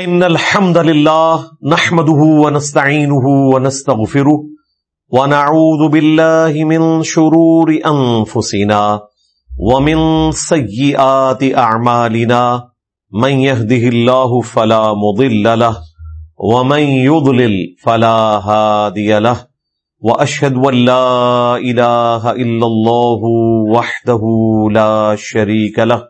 ان الحمد لله نحمده ونستعينه ونستغفره ونعوذ بالله من شرور انفسنا ومن سيئات اعمالنا من يهده الله فلا مضل له ومن يضلل فلا هادي له واشهد ان لا اله الا الله وحده لا شريك له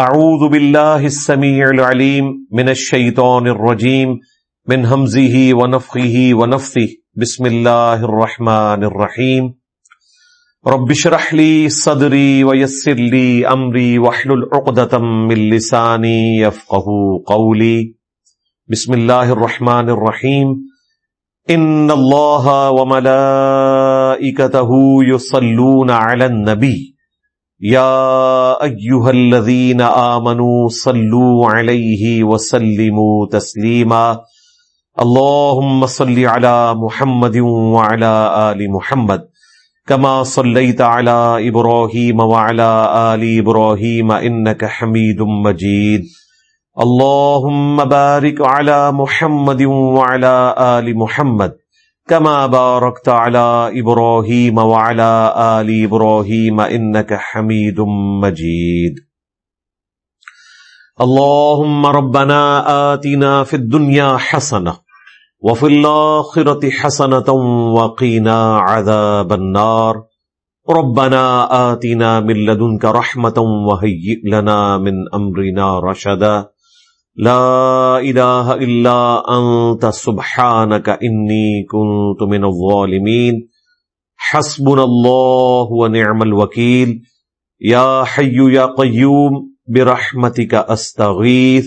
اعوذ باللہ السمیع العلیم من الشیطان الرجیم من حمزه ونفخه ونفثه بسم اللہ الرحمن الرحیم. رب شرح لی صدری ویسر لی امری وحلل عقدتا من لسانی یفقہ قولی. بسم اللہ الرحمن الرحیم. ان اللہ وملائکته یصلون علی النبی. یا ایوہ الذین آمنوا صلو علیہ وسلموا تسلیما اللہم صلی علی محمد وعلی آل محمد کما صلیت علی ابراہیم وعلی آل ابراہیم انکا حمید مجید اللہم بارک علی محمد وعلی آل محمد كما باركت على إبراهيم وعلى آل إبراهيم إنك حميد مجيد. اللهم ربنا آتنا في الدنيا حسنة وفي الآخرة حسنة وقنا عذاب النار. ربنا آتنا من لدنك رحمة وهيئ لنا من أمرنا رشدا. لا الہ الا انت سبحانک انی کنت من الظالمین حسبنا اللہ ونعم الوکیل یا حی یا قیوم برحمتک استغیث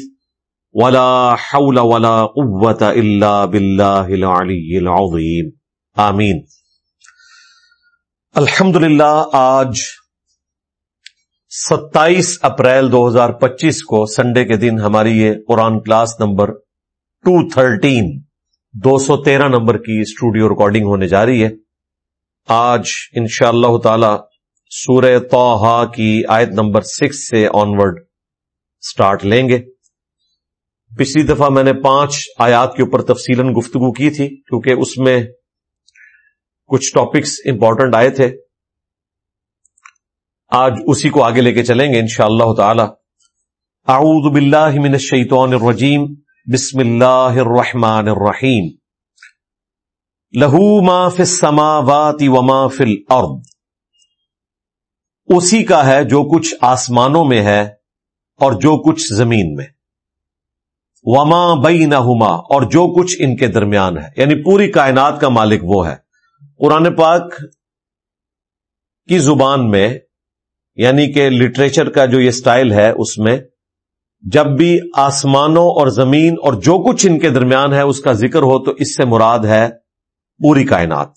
ولا حول ولا قوة الا باللہ العلی العظیم آمین الحمدللہ آج ستائیس اپریل دو ہزار پچیس کو سنڈے کے دن ہماری یہ Quran class number two thirteen دو سو تیرہ نمبر کی اسٹوڈیو ریکارڈنگ ہونے جا رہی ہے۔ آج ان شاء اللہ تعالی سورہ توحا کی آیت نمبر سکس سے آنورڈ سٹارٹ لیں گے۔ پچھلی دفعہ میں نے پانچ آیات کے اوپر تفصیل گفتگو کی تھی کیونکہ اس میں کچھ ٹاپکس امپورٹنٹ آئے تھے۔ آج اسی کو آگے لے کے چلیں گے انشاءاللہ اللہ تعالی۔ اعوذ باللہ من الشیطان الرجیم۔ بسم اللہ الرحمن الرحیم۔ لہو ما فی السماوات وما فی الارض۔ اسی کا ہے جو کچھ آسمانوں میں ہے اور جو کچھ زمین میں۔ وما بینہما اور جو کچھ ان کے درمیان ہے۔ یعنی پوری کائنات کا مالک وہ ہے۔ قرآن پاک کی زبان میں یعنی کہ لٹریچر کا جو یہ سٹائل ہے، اس میں جب بھی آسمانوں اور زمین اور جو کچھ ان کے درمیان ہے، اس کا ذکر ہو تو اس سے مراد ہے پوری کائنات۔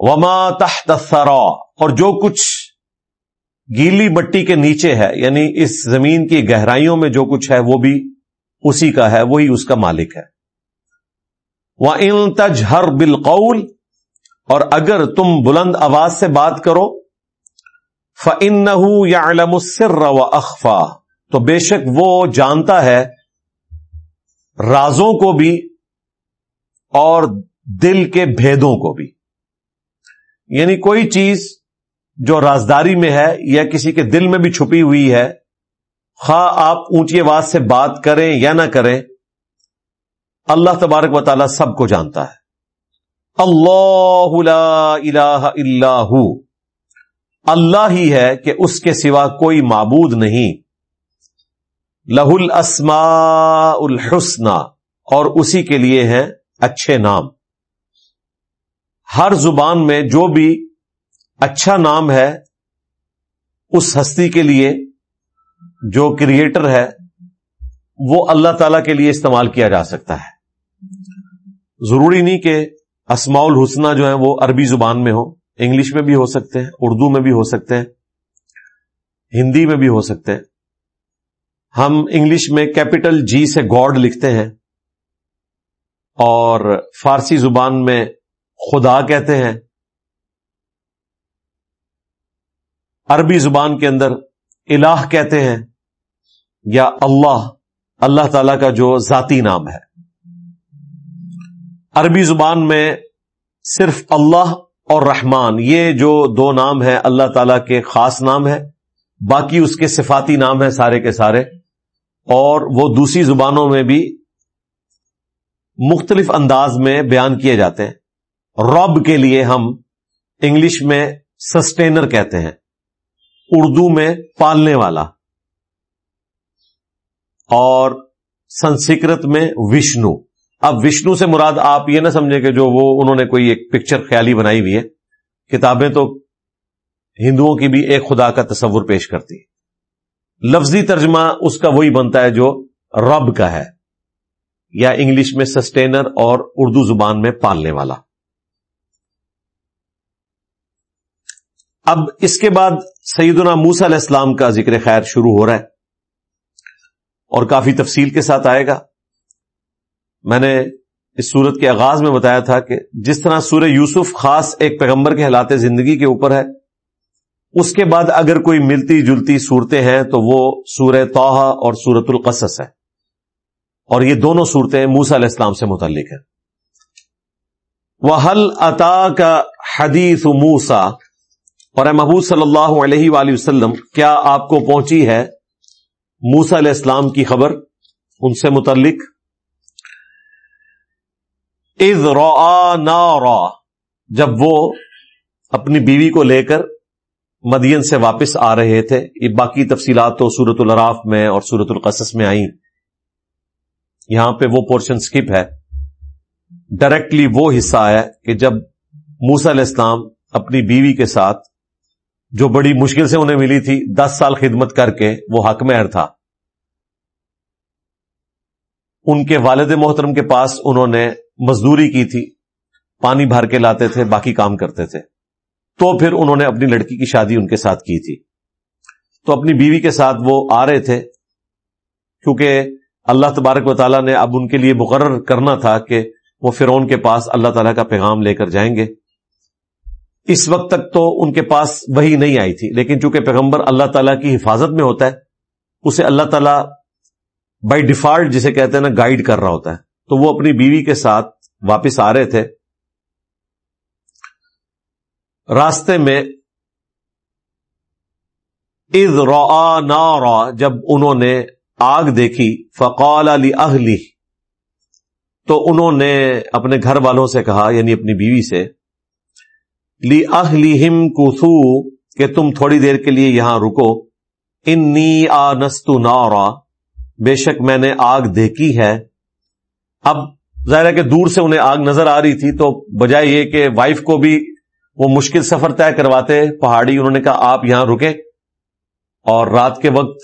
وما تحت الثرا اور جو کچھ گیلی مٹی کے نیچے ہے یعنی اس زمین کی گہرائیوں میں جو کچھ ہے، وہ بھی اسی کا ہے، وہی اس کا مالک ہے۔ وہ ان تج ہر بالقول، اور اگر تم بلند آواز سے بات کرو فن یا علم سر و اخفا تو بے شک وہ جانتا ہے، رازوں کو بھی اور دل کے بھیدوں کو بھی۔ یعنی کوئی چیز جو رازداری میں ہے یا کسی کے دل میں بھی چھپی ہوئی ہے، خواہ آپ اونچی آواز سے بات کریں یا نہ کریں، اللہ تبارک و تعالی سب کو جانتا ہے۔ اللہ لا الہ الا اللہ ہی ہے کہ اس کے سوا کوئی معبود نہیں۔ لہ الاسما الحسن اور اسی کے لیے ہیں اچھے نام۔ ہر زبان میں جو بھی اچھا نام ہے، اس ہستی کے لیے جو کریٹر ہے، وہ اللہ تعالی کے لیے استعمال کیا جا سکتا ہے۔ ضروری نہیں کہ اسماء الحسنہ جو ہیں وہ عربی زبان میں ہو انگلش میں بھی ہو سکتے ہیں، اردو میں بھی ہو سکتے ہیں، ہندی میں بھی ہو سکتے ہیں۔ ہم انگلش میں کیپٹل جی سے گاڈ لکھتے ہیں اور فارسی زبان میں خدا کہتے ہیں۔ عربی زبان کے اندر الہ کہتے ہیں یا اللہ اللہ تعالی کا جو ذاتی نام ہے۔ عربی زبان میں صرف اللہ اور رحمان، یہ جو دو نام ہیں، اللہ تعالی کے خاص نام ہے باقی اس کے صفاتی نام ہیں سارے کے سارے، اور وہ دوسری زبانوں میں بھی مختلف انداز میں بیان کیے جاتے ہیں۔ رب کے لیے ہم انگلش میں سسٹینر کہتے ہیں، اردو میں پالنے والا، اور سنسکرت میں وشنو۔ اب وشنو سے مراد آپ یہ نہ سمجھیں کہ جو وہ انہوں نے کوئی ایک پکچر خیالی بنائی ہوئی ہے، کتابیں تو ہندوؤں کی بھی ایک خدا کا تصور پیش کرتی لفظی ترجمہ اس کا وہی بنتا ہے جو رب کا ہے، یا انگلش میں سسٹینر اور اردو زبان میں پالنے والا۔ اب اس کے بعد سیدنا موسا علیہ السلام کا ذکر خیر شروع ہو رہا ہے اور کافی تفصیل کے ساتھ آئے گا۔ میں نے اس صورت کے آغاز میں بتایا تھا کہ جس طرح سورہ یوسف خاص ایک پیغمبر کے حالات زندگی کے اوپر ہے، اس کے بعد اگر کوئی ملتی جلتی صورتیں ہیں تو وہ سورہ توحا اور سورت القصص ہے۔ اور یہ دونوں صورتیں موسا علیہ السلام سے متعلق ہیں۔ وہ حل عطا کا حدیث موسا اور محبوب صلی اللہ علیہ وآلہ وسلم، کیا آپ کو پہنچی ہے موسا علیہ السلام کی خبر ان سے متعلق؟ از را جب وہ اپنی بیوی کو لے کر مدین سے واپس آ رہے تھے، یہ باقی تفصیلات تو سورت الراف میں اور سورت القصص میں آئیں۔ یہاں پہ وہ پورشن سکپ ہے۔ ڈائریکٹلی وہ حصہ ہے کہ جب موسا علیہ السلام اپنی بیوی کے ساتھ، جو بڑی مشکل سے انہیں ملی تھی، دس سال خدمت کر کے وہ حق مہر تھا۔ ان کے والد محترم کے پاس انہوں نے مزدوری کی تھی، پانی بھر کے لاتے تھے، باقی کام کرتے تھے۔ تو پھر انہوں نے اپنی لڑکی کی شادی ان کے ساتھ کی تھی۔ تو اپنی بیوی کے ساتھ وہ آ رہے تھے، کیونکہ اللہ تبارک و تعالیٰ نے اب ان کے لیے مقرر کرنا تھا کہ وہ فرون کے پاس اللہ تعالیٰ کا پیغام لے کر جائیں گے۔ اس وقت تک تو ان کے پاس وہی نہیں آئی تھی، لیکن چونکہ پیغمبر اللہ تعالیٰ کی حفاظت میں ہوتا ہے، اسے اللہ تعالیٰ بائی ڈیفالٹ جسے کہتے ہیں نا گائیڈ کر رہا ہوتا ہے۔ تو وہ اپنی بیوی کے ساتھ واپس آ رہے تھے۔ راستے میں از را نا جب انہوں نے آگ دیکھی، فقال علی اہلی تو انہوں نے اپنے گھر والوں سے کہا یعنی اپنی بیوی سے لی اہلی ہم کہ تم تھوڑی دیر کے لیے یہاں رکو۔ انی آ نستو نارا، بے شک میں نے آگ دیکھی ہے۔ اب ظاہر ہے کہ دور سے انہیں آگ نظر آ رہی تھی تو بجائے یہ کہ وائف کو بھی وہ مشکل سفر طے کرواتے، پہاڑی، انہوں نے کہا آپ یہاں رکے اور رات کے وقت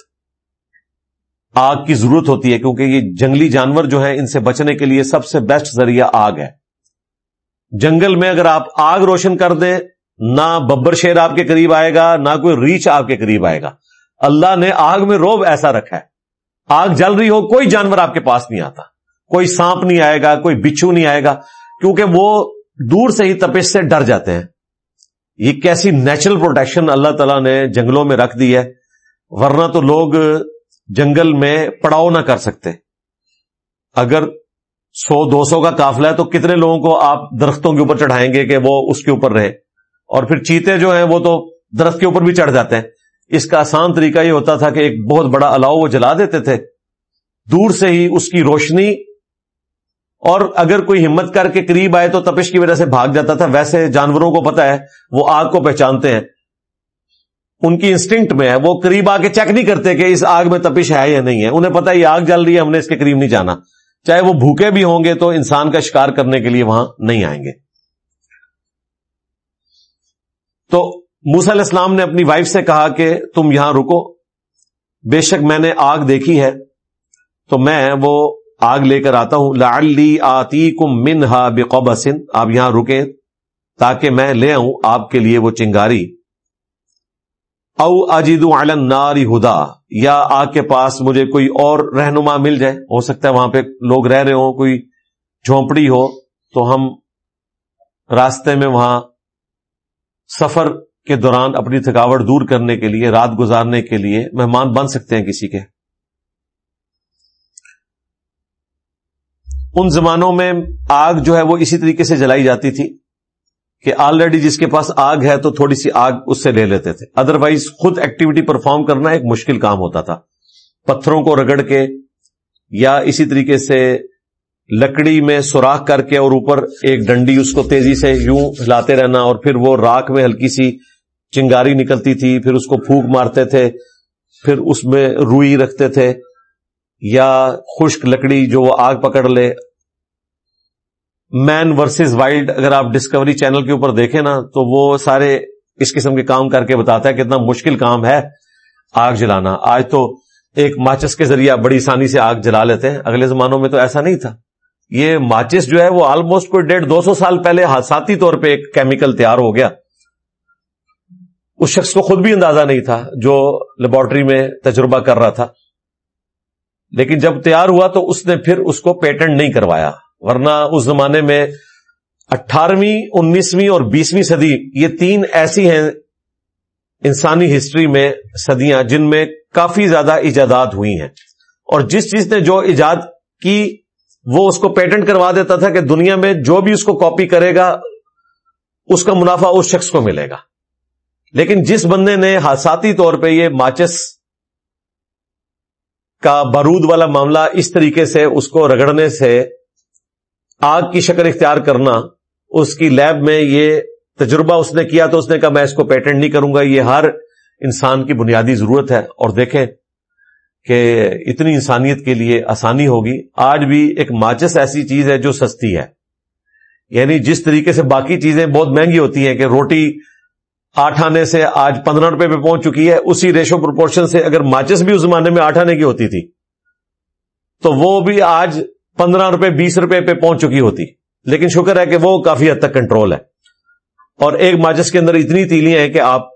آگ کی ضرورت ہوتی ہے کیونکہ یہ جنگلی جانور جو ہیں ان سے بچنے کے لیے سب سے بیسٹ ذریعہ آگ ہے۔ جنگل میں اگر آپ آگ روشن کر دیں، نہ ببر شیر آپ کے قریب آئے گا، نہ کوئی ریچ آپ کے قریب آئے گا۔ اللہ نے آگ میں روب ایسا رکھا ہے۔ آگ جل رہی ہو، کوئی جانور آپ کے پاس نہیں آتا۔ کوئی سانپ نہیں آئے گا، کوئی بچھو نہیں آئے گا، کیونکہ وہ دور سے ہی تپش سے ڈر جاتے ہیں۔ یہ کیسی نیچرل پروٹیکشن اللہ تعالیٰ نے جنگلوں میں رکھ دی ہے، ورنہ تو لوگ جنگل میں پڑاؤ نہ کر سکتے۔ اگر سو، دو سو کا کافلا ہے تو کتنے لوگوں کو آپ درختوں کے اوپر چڑھائیں گے کہ وہ اس کے اوپر رہے؟ اور پھر چیتے جو ہیں وہ تو درخت کے اوپر بھی چڑھ جاتے ہیں۔ اس کا آسان طریقہ یہ ہوتا تھا کہ ایک بہت بڑا الاؤ وہ جلا دیتے تھے۔ دور سے ہی اس کی روشنی اور اگر کوئی ہمت کر کے قریب آئے تو تپش کی وجہ سے بھاگ جاتا تھا۔ ویسے جانوروں کو پتا ہے، وہ آگ کو پہچانتے ہیں۔ ان کی انسٹنکٹ میں ہے، وہ قریب آ کے چیک نہیں کرتے کہ اس آگ میں تپش ہے یا نہیں ہے۔ انہیں پتا یہ آگ جل رہی ہے، ہم نے اس کے قریب نہیں جانا۔ چاہے وہ بھوکے بھی ہوں گے تو انسان کا شکار کرنے کے لیے وہاں نہیں آئیں گے۔ تو موسا علیہ السلام نے اپنی وائف سے کہا کہ تم یہاں رکو۔ بے شک میں نے آگ دیکھی ہے، تو میں وہ آگ لے کر آتا ہوں۔ لالی آتی کم من ہا آپ یہاں رکیں تاکہ میں لے آؤں آپ کے لیے وہ چنگاری۔ او اجید ناری ہدا۔ یا آگ کے پاس مجھے کوئی اور رہنما مل جائے۔ ہو سکتا ہے وہاں پہ لوگ رہ رہے ہوں، کوئی جھونپڑی ہو، تو ہم راستے میں وہاں سفر کے دوران اپنی تھکاوٹ دور کرنے کے لیے، رات گزارنے کے لیے مہمان بن سکتے ہیں کسی کے۔ ان زمانوں میں آگ جو ہے وہ اسی طریقے سے جلائی جاتی تھی کہ آلریڈی جس کے پاس آگ ہے تو تھوڑی سی آگ اس سے لے لیتے تھے۔ ادروائز خود ایکٹیویٹی پرفارم کرنا ایک مشکل کام ہوتا تھا۔ پتھروں کو رگڑ کے یا اسی طریقے سے لکڑی میں سوراخ کر کے اور اوپر ایک ڈنڈی اس کو تیزی سے یوں ہلاتے رہنا اور پھر وہ راک میں ہلکی سی چنگاری نکلتی تھی، پھر اس کو پھونک مارتے تھے، پھر اس میں روئی رکھتے تھے۔ یا خشک لکڑی جو وہ آگ پکڑ لے۔ مین ورسز وائلڈ اگر آپ ڈسکوری چینل کے اوپر دیکھیں نا، تو وہ سارے اس قسم کے کام کر کے بتاتا ہے کتنا مشکل کام ہے آگ جلانا۔ آج تو ایک ماچس کے ذریعے بڑی آسانی سے آگ جلا لیتے ہیں۔ اگلے زمانوں میں تو ایسا نہیں تھا۔ یہ ماچس جو ہے وہ آلموسٹ کوئی ڈیڑھ دو سو سال پہلے حادثاتی طور پہ ایک کیمیکل تیار ہو گیا۔ اس شخص کو خود بھی اندازہ نہیں تھا جو لیبورٹری میں تجربہ کر رہا تھا۔ لیکن جب تیار ہوا تو اس نے پھر اس کو پیٹنٹ نہیں کروایا، ورنہ اس زمانے میں اٹھارہویں، انیسویں اور بیسویں صدی، یہ تین ایسی ہیں انسانی ہسٹری میں صدیاں جن میں کافی زیادہ ایجادات ہوئی ہیں۔ اور جس چیز نے جو ایجاد کی، وہ اس کو پیٹنٹ کروا دیتا تھا کہ دنیا میں جو بھی اس کو کاپی کرے گا، اس کا منافع اس شخص کو ملے گا۔ لیکن جس بندے نے حادثاتی طور پہ یہ ماچس کا بارود والا معاملہ اس طریقے سے، اس کو رگڑنے سے آگ کی شکل اختیار کرنا، اس کی لیب میں یہ تجربہ اس نے کیا تو اس نے کہا، میں اس کو پیٹنٹ نہیں کروں گا، یہ ہر انسان کی بنیادی ضرورت ہے۔ اور دیکھیں کہ اتنی انسانیت کے لیے آسانی ہوگی۔ آج بھی ایک ماچس ایسی چیز ہے جو سستی ہے۔ یعنی جس طریقے سے باقی چیزیں بہت مہنگی ہوتی ہیں کہ روٹی آٹھ آنے سے آج پندرہ روپے پہ پہنچ چکی ہے۔ اسی ریشو پرپورشن سے اگر ماچس بھی اس زمانے میں آٹھ آنے کی ہوتی تھی، تو وہ بھی آج پندرہ روپے، بیس روپے پہ پہنچ چکی ہوتی۔ لیکن شکر ہے کہ وہ کافی حد تک کنٹرول ہے۔ اور ایک ماچس کے اندر اتنی تیلیاں ہیں کہ آپ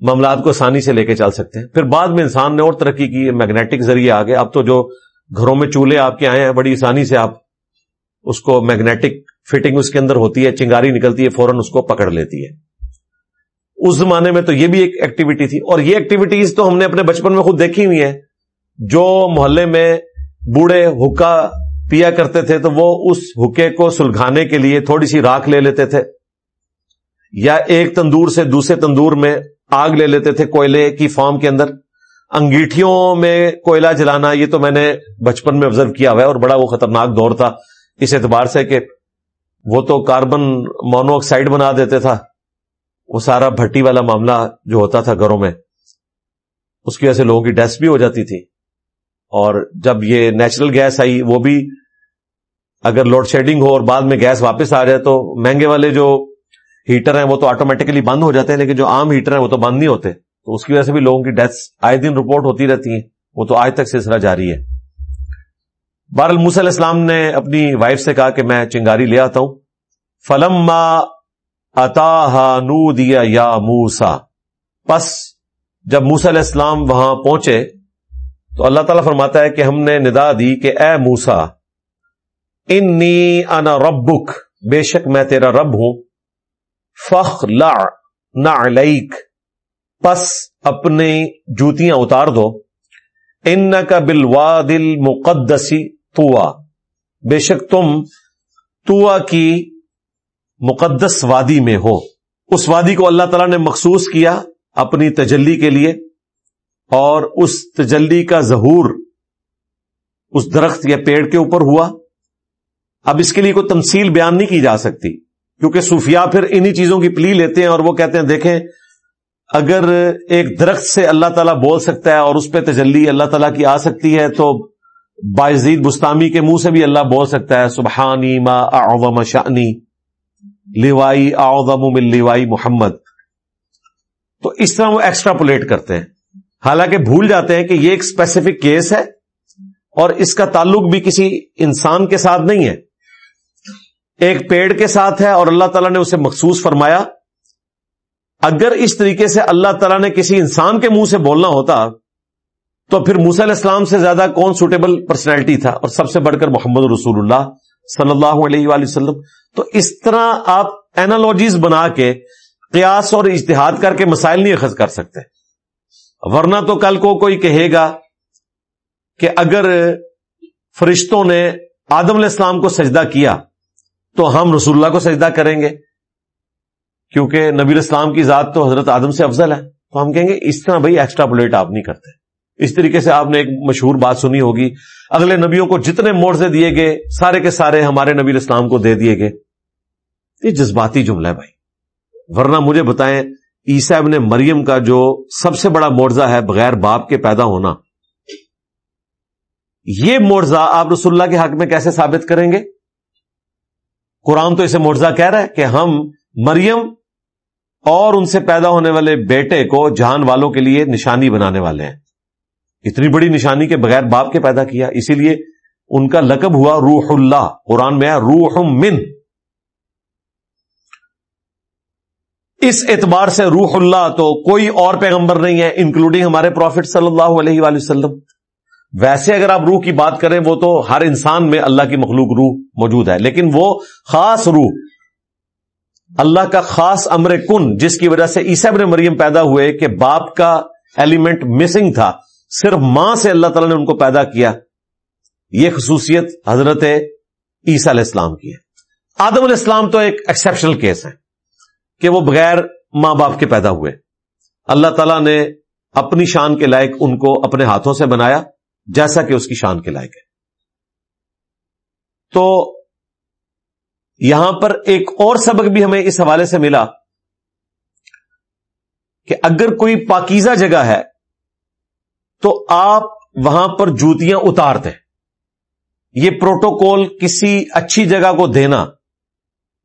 معاملات کو آسانی سے لے کے چل سکتے ہیں۔ پھر بعد میں انسان نے اور ترقی کی میگنیٹک ذریعے آگے۔ اب تو جو گھروں میں چولہے آپ کے آئے ہیں، بڑی آسانی سے آپ اس کو میگنیٹک فٹنگ اس کے اندر ہوتی ہے، چنگاری نکلتی ہے، فوراً اس کو پکڑ لیتی ہے۔ اس زمانے میں تو یہ بھی ایک ایکٹیویٹی تھی۔ اور یہ ایکٹیویٹیز تو ہم نے اپنے بچپن میں خود دیکھی ہوئی ہیں۔ جو محلے میں بوڑھے حکا پیا کرتے تھے تو وہ اس حکے کو سلگھانے کے لیے تھوڑی سی راکھ لے لیتے تھے۔ یا ایک تندور سے دوسرے تندور میں آگ لے لیتے تھے کوئلے کی فارم کے اندر۔ انگیٹھیوں میں کوئلہ جلانا، یہ تو میں نے بچپن میں آبزرو کیا ہوا ہے اور بڑا وہ خطرناک دور تھا۔ اس اعتبار سے کہ وہ تو کاربن مونو آکسائڈ بنا دیتے تھا۔ وہ سارا بھٹی والا معاملہ جو ہوتا تھا گھروں میں، اس کی وجہ سے لوگوں کی ڈیتھ بھی ہو جاتی تھی۔ اور جب یہ نیچرل گیس آئی، وہ بھی اگر لوڈ شیڈنگ ہو اور بعد میں گیس واپس آ جائے تو مہنگے والے جو ہیٹر ہیں وہ تو آٹومیٹکلی بند ہو جاتے ہیں، لیکن جو عام ہیٹر ہیں وہ تو بند نہیں ہوتے۔ تو اس کی وجہ سے بھی لوگوں کی ڈیتھ آئے دن رپورٹ ہوتی رہتی ہیں۔ وہ تو آج تک سلسلہ جاری ہے۔ بار علیہ السلام نے اپنی وائف سے کہا کہ میں چنگاری لے آتا ہوں۔ فلم اتا نو دیا یا موسا پس جب موسا علیہ السلام وہاں پہنچے، تو اللہ تعالیٰ فرماتا ہے کہ ہم نے ندا دی کہ اے موسا انی انا ربک، بے شک میں تیرا رب ہوں فخ لا نعلیک، پس اپنی جوتیاں اتار دو ان کا بلوا دل مقدسی توا بے شک تم توا کی مقدس وادی میں ہو۔ اس وادی کو اللہ تعالی نے مخصوص کیا اپنی تجلی کے لیے اور اس تجلی کا ظہور اس درخت یا پیڑ کے اوپر ہوا۔ اب اس کے لیے کوئی تمثیل بیان نہیں کی جا سکتی، کیونکہ صوفیاء پھر انہی چیزوں کی پلی لیتے ہیں اور وہ کہتے ہیں، دیکھیں، اگر ایک درخت سے اللہ تعالیٰ بول سکتا ہے اور اس پہ تجلی اللہ تعالیٰ کی آ سکتی ہے، تو باعزید بستانی کے منہ سے بھی اللہ بول سکتا ہے، سبحانی ما اعظم شانی لیوائی اعظم من لیوائی محمد۔ تو اس طرح وہ ایکسٹرا پولیٹ کرتے ہیں۔ حالانکہ بھول جاتے ہیں کہ یہ ایک اسپیسیفک کیس ہے اور اس کا تعلق بھی کسی انسان کے ساتھ نہیں ہے۔ ایک پیڑ کے ساتھ ہے اور اللہ تعالیٰ نے اسے مخصوص فرمایا۔ اگر اس طریقے سے اللہ تعالیٰ نے کسی انسان کے منہ سے بولنا ہوتا، تو پھر موسی علیہ السلام سے زیادہ کون سوٹیبل پرسنالٹی تھا؟ اور سب سے بڑھ کر محمد رسول اللہ صلی اللہ علیہ وآلہ وسلم۔ تو اس طرح آپ اینالوجیز بنا کے قیاس اور اجتہاد کر کے مسائل نہیں اخذ کر سکتے۔ ورنہ تو کل کو کوئی کہے گا کہ اگر فرشتوں نے آدم علیہ السلام کو سجدہ کیا تو ہم رسول اللہ کو سجدہ کریں گے۔ کیونکہ نبی الاسلام کی ذات تو حضرت آدم سے افضل ہے۔ تو ہم کہیں گے اس طرح بھائی ایکسٹرا پلیٹ آپ نہیں کرتے۔ اس طریقے سے آپ نے ایک مشہور بات سنی ہوگی۔ اگلے نبیوں کو جتنے مورزے دیے گئے، سارے کے سارے ہمارے نبی الاسلام کو دے دیے گئے۔ یہ جذباتی جملہ ہے بھائی۔ ورنہ مجھے بتائیں، عیسیٰ ابن مریم کا جو سب سے بڑا معرضہ ہے بغیر باپ کے پیدا ہونا، یہ معرضہ آپ رسول اللہ کے حق میں کیسے ثابت کریں گے؟ قرآن تو اسے معرضہ کہہ رہا ہے کہ ہم مریم اور ان سے پیدا ہونے والے بیٹے کو جہان والوں کے لیے نشانی بنانے والے ہیں۔ اتنی بڑی نشانی کے بغیر باپ کے پیدا کیا، اسی لیے ان کا لقب ہوا روح اللہ۔ قرآن میں ہے روح من۔ اس اعتبار سے روح اللہ تو کوئی اور پیغمبر نہیں ہے انکلوڈنگ ہمارے پروفٹ صلی اللہ علیہ وآلہ وسلم۔ ویسے اگر آپ روح کی بات کریں، وہ تو ہر انسان میں اللہ کی مخلوق روح موجود ہے، لیکن وہ خاص روح، اللہ کا خاص امر کن، جس کی وجہ سے عیسیٰ ابن مریم پیدا ہوئے کہ باپ کا ایلیمنٹ مسنگ تھا۔ صرف ماں سے اللہ تعالیٰ نے ان کو پیدا کیا، یہ خصوصیت حضرت عیسیٰ علیہ السلام کی ہے۔ آدم علیہ السلام تو ایک ایکسپشنل کیس ہے کہ وہ بغیر ماں باپ کے پیدا ہوئے۔ اللہ تعالیٰ نے اپنی شان کے لائق ان کو اپنے ہاتھوں سے بنایا، جیسا کہ اس کی شان کے لائق ہے۔ تو یہاں پر ایک اور سبق بھی ہمیں اس حوالے سے ملا کہ اگر کوئی پاکیزہ جگہ ہے تو آپ وہاں پر جوتیاں اتار دیں یہ پروٹوکول کسی اچھی جگہ کو دینا،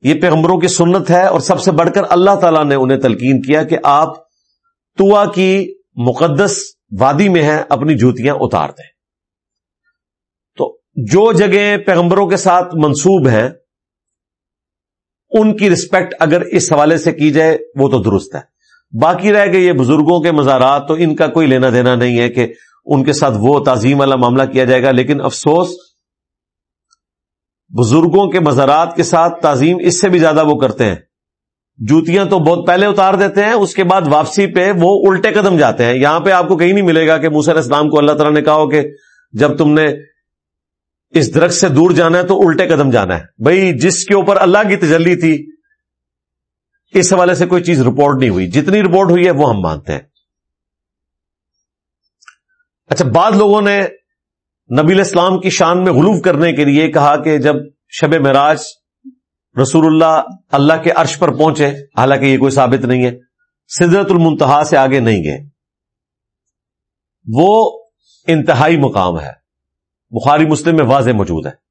یہ پیغمبروں کی سنت ہے اور سب سے بڑھ کر اللہ تعالیٰ نے انہیں تلقین کیا کہ آپ توا کی مقدس وادی میں ہیں، اپنی جوتیاں اتار دیں تو جو جگہ پیغمبروں کے ساتھ منسوب ہیں، ان کی رسپیکٹ اگر اس حوالے سے کی جائے، وہ تو درست ہے۔ باقی رہ گئے یہ بزرگوں کے مزارات، تو ان کا کوئی لینا دینا نہیں ہے کہ ان کے ساتھ وہ تعظیم والا معاملہ کیا جائے گا، لیکن افسوس، بزرگوں کے مزارات کے ساتھ تعظیم اس سے بھی زیادہ وہ کرتے ہیں۔ جوتیاں تو بہت پہلے اتار دیتے ہیں، اس کے بعد واپسی پہ وہ الٹے قدم جاتے ہیں۔ یہاں پہ آپ کو کہیں نہیں ملے گا کہ موسر اسلام کو اللہ تعالیٰ نے کہا ہو کہ جب تم نے اس درخت سے دور جانا ہے تو الٹے قدم جانا ہے۔ بھائی، جس کے اوپر اللہ کی تجلی تھی اس حوالے سے کوئی چیز رپورٹ نہیں ہوئی۔ جتنی رپورٹ ہوئی ہے وہ ہم مانتے ہیں۔ اچھا بعد لوگوں نے نبی اسلام کی شان میں غلوف کرنے کے لیے کہا کہ جب شب معراج رسول اللہ اللہ کے عرش پر پہنچے، حالانکہ یہ کوئی ثابت نہیں ہے، سدرت المنتہا سے آگے نہیں گئے۔ وہ انتہائی مقام ہے۔ بخاری مسلم میں واضح موجود ہے۔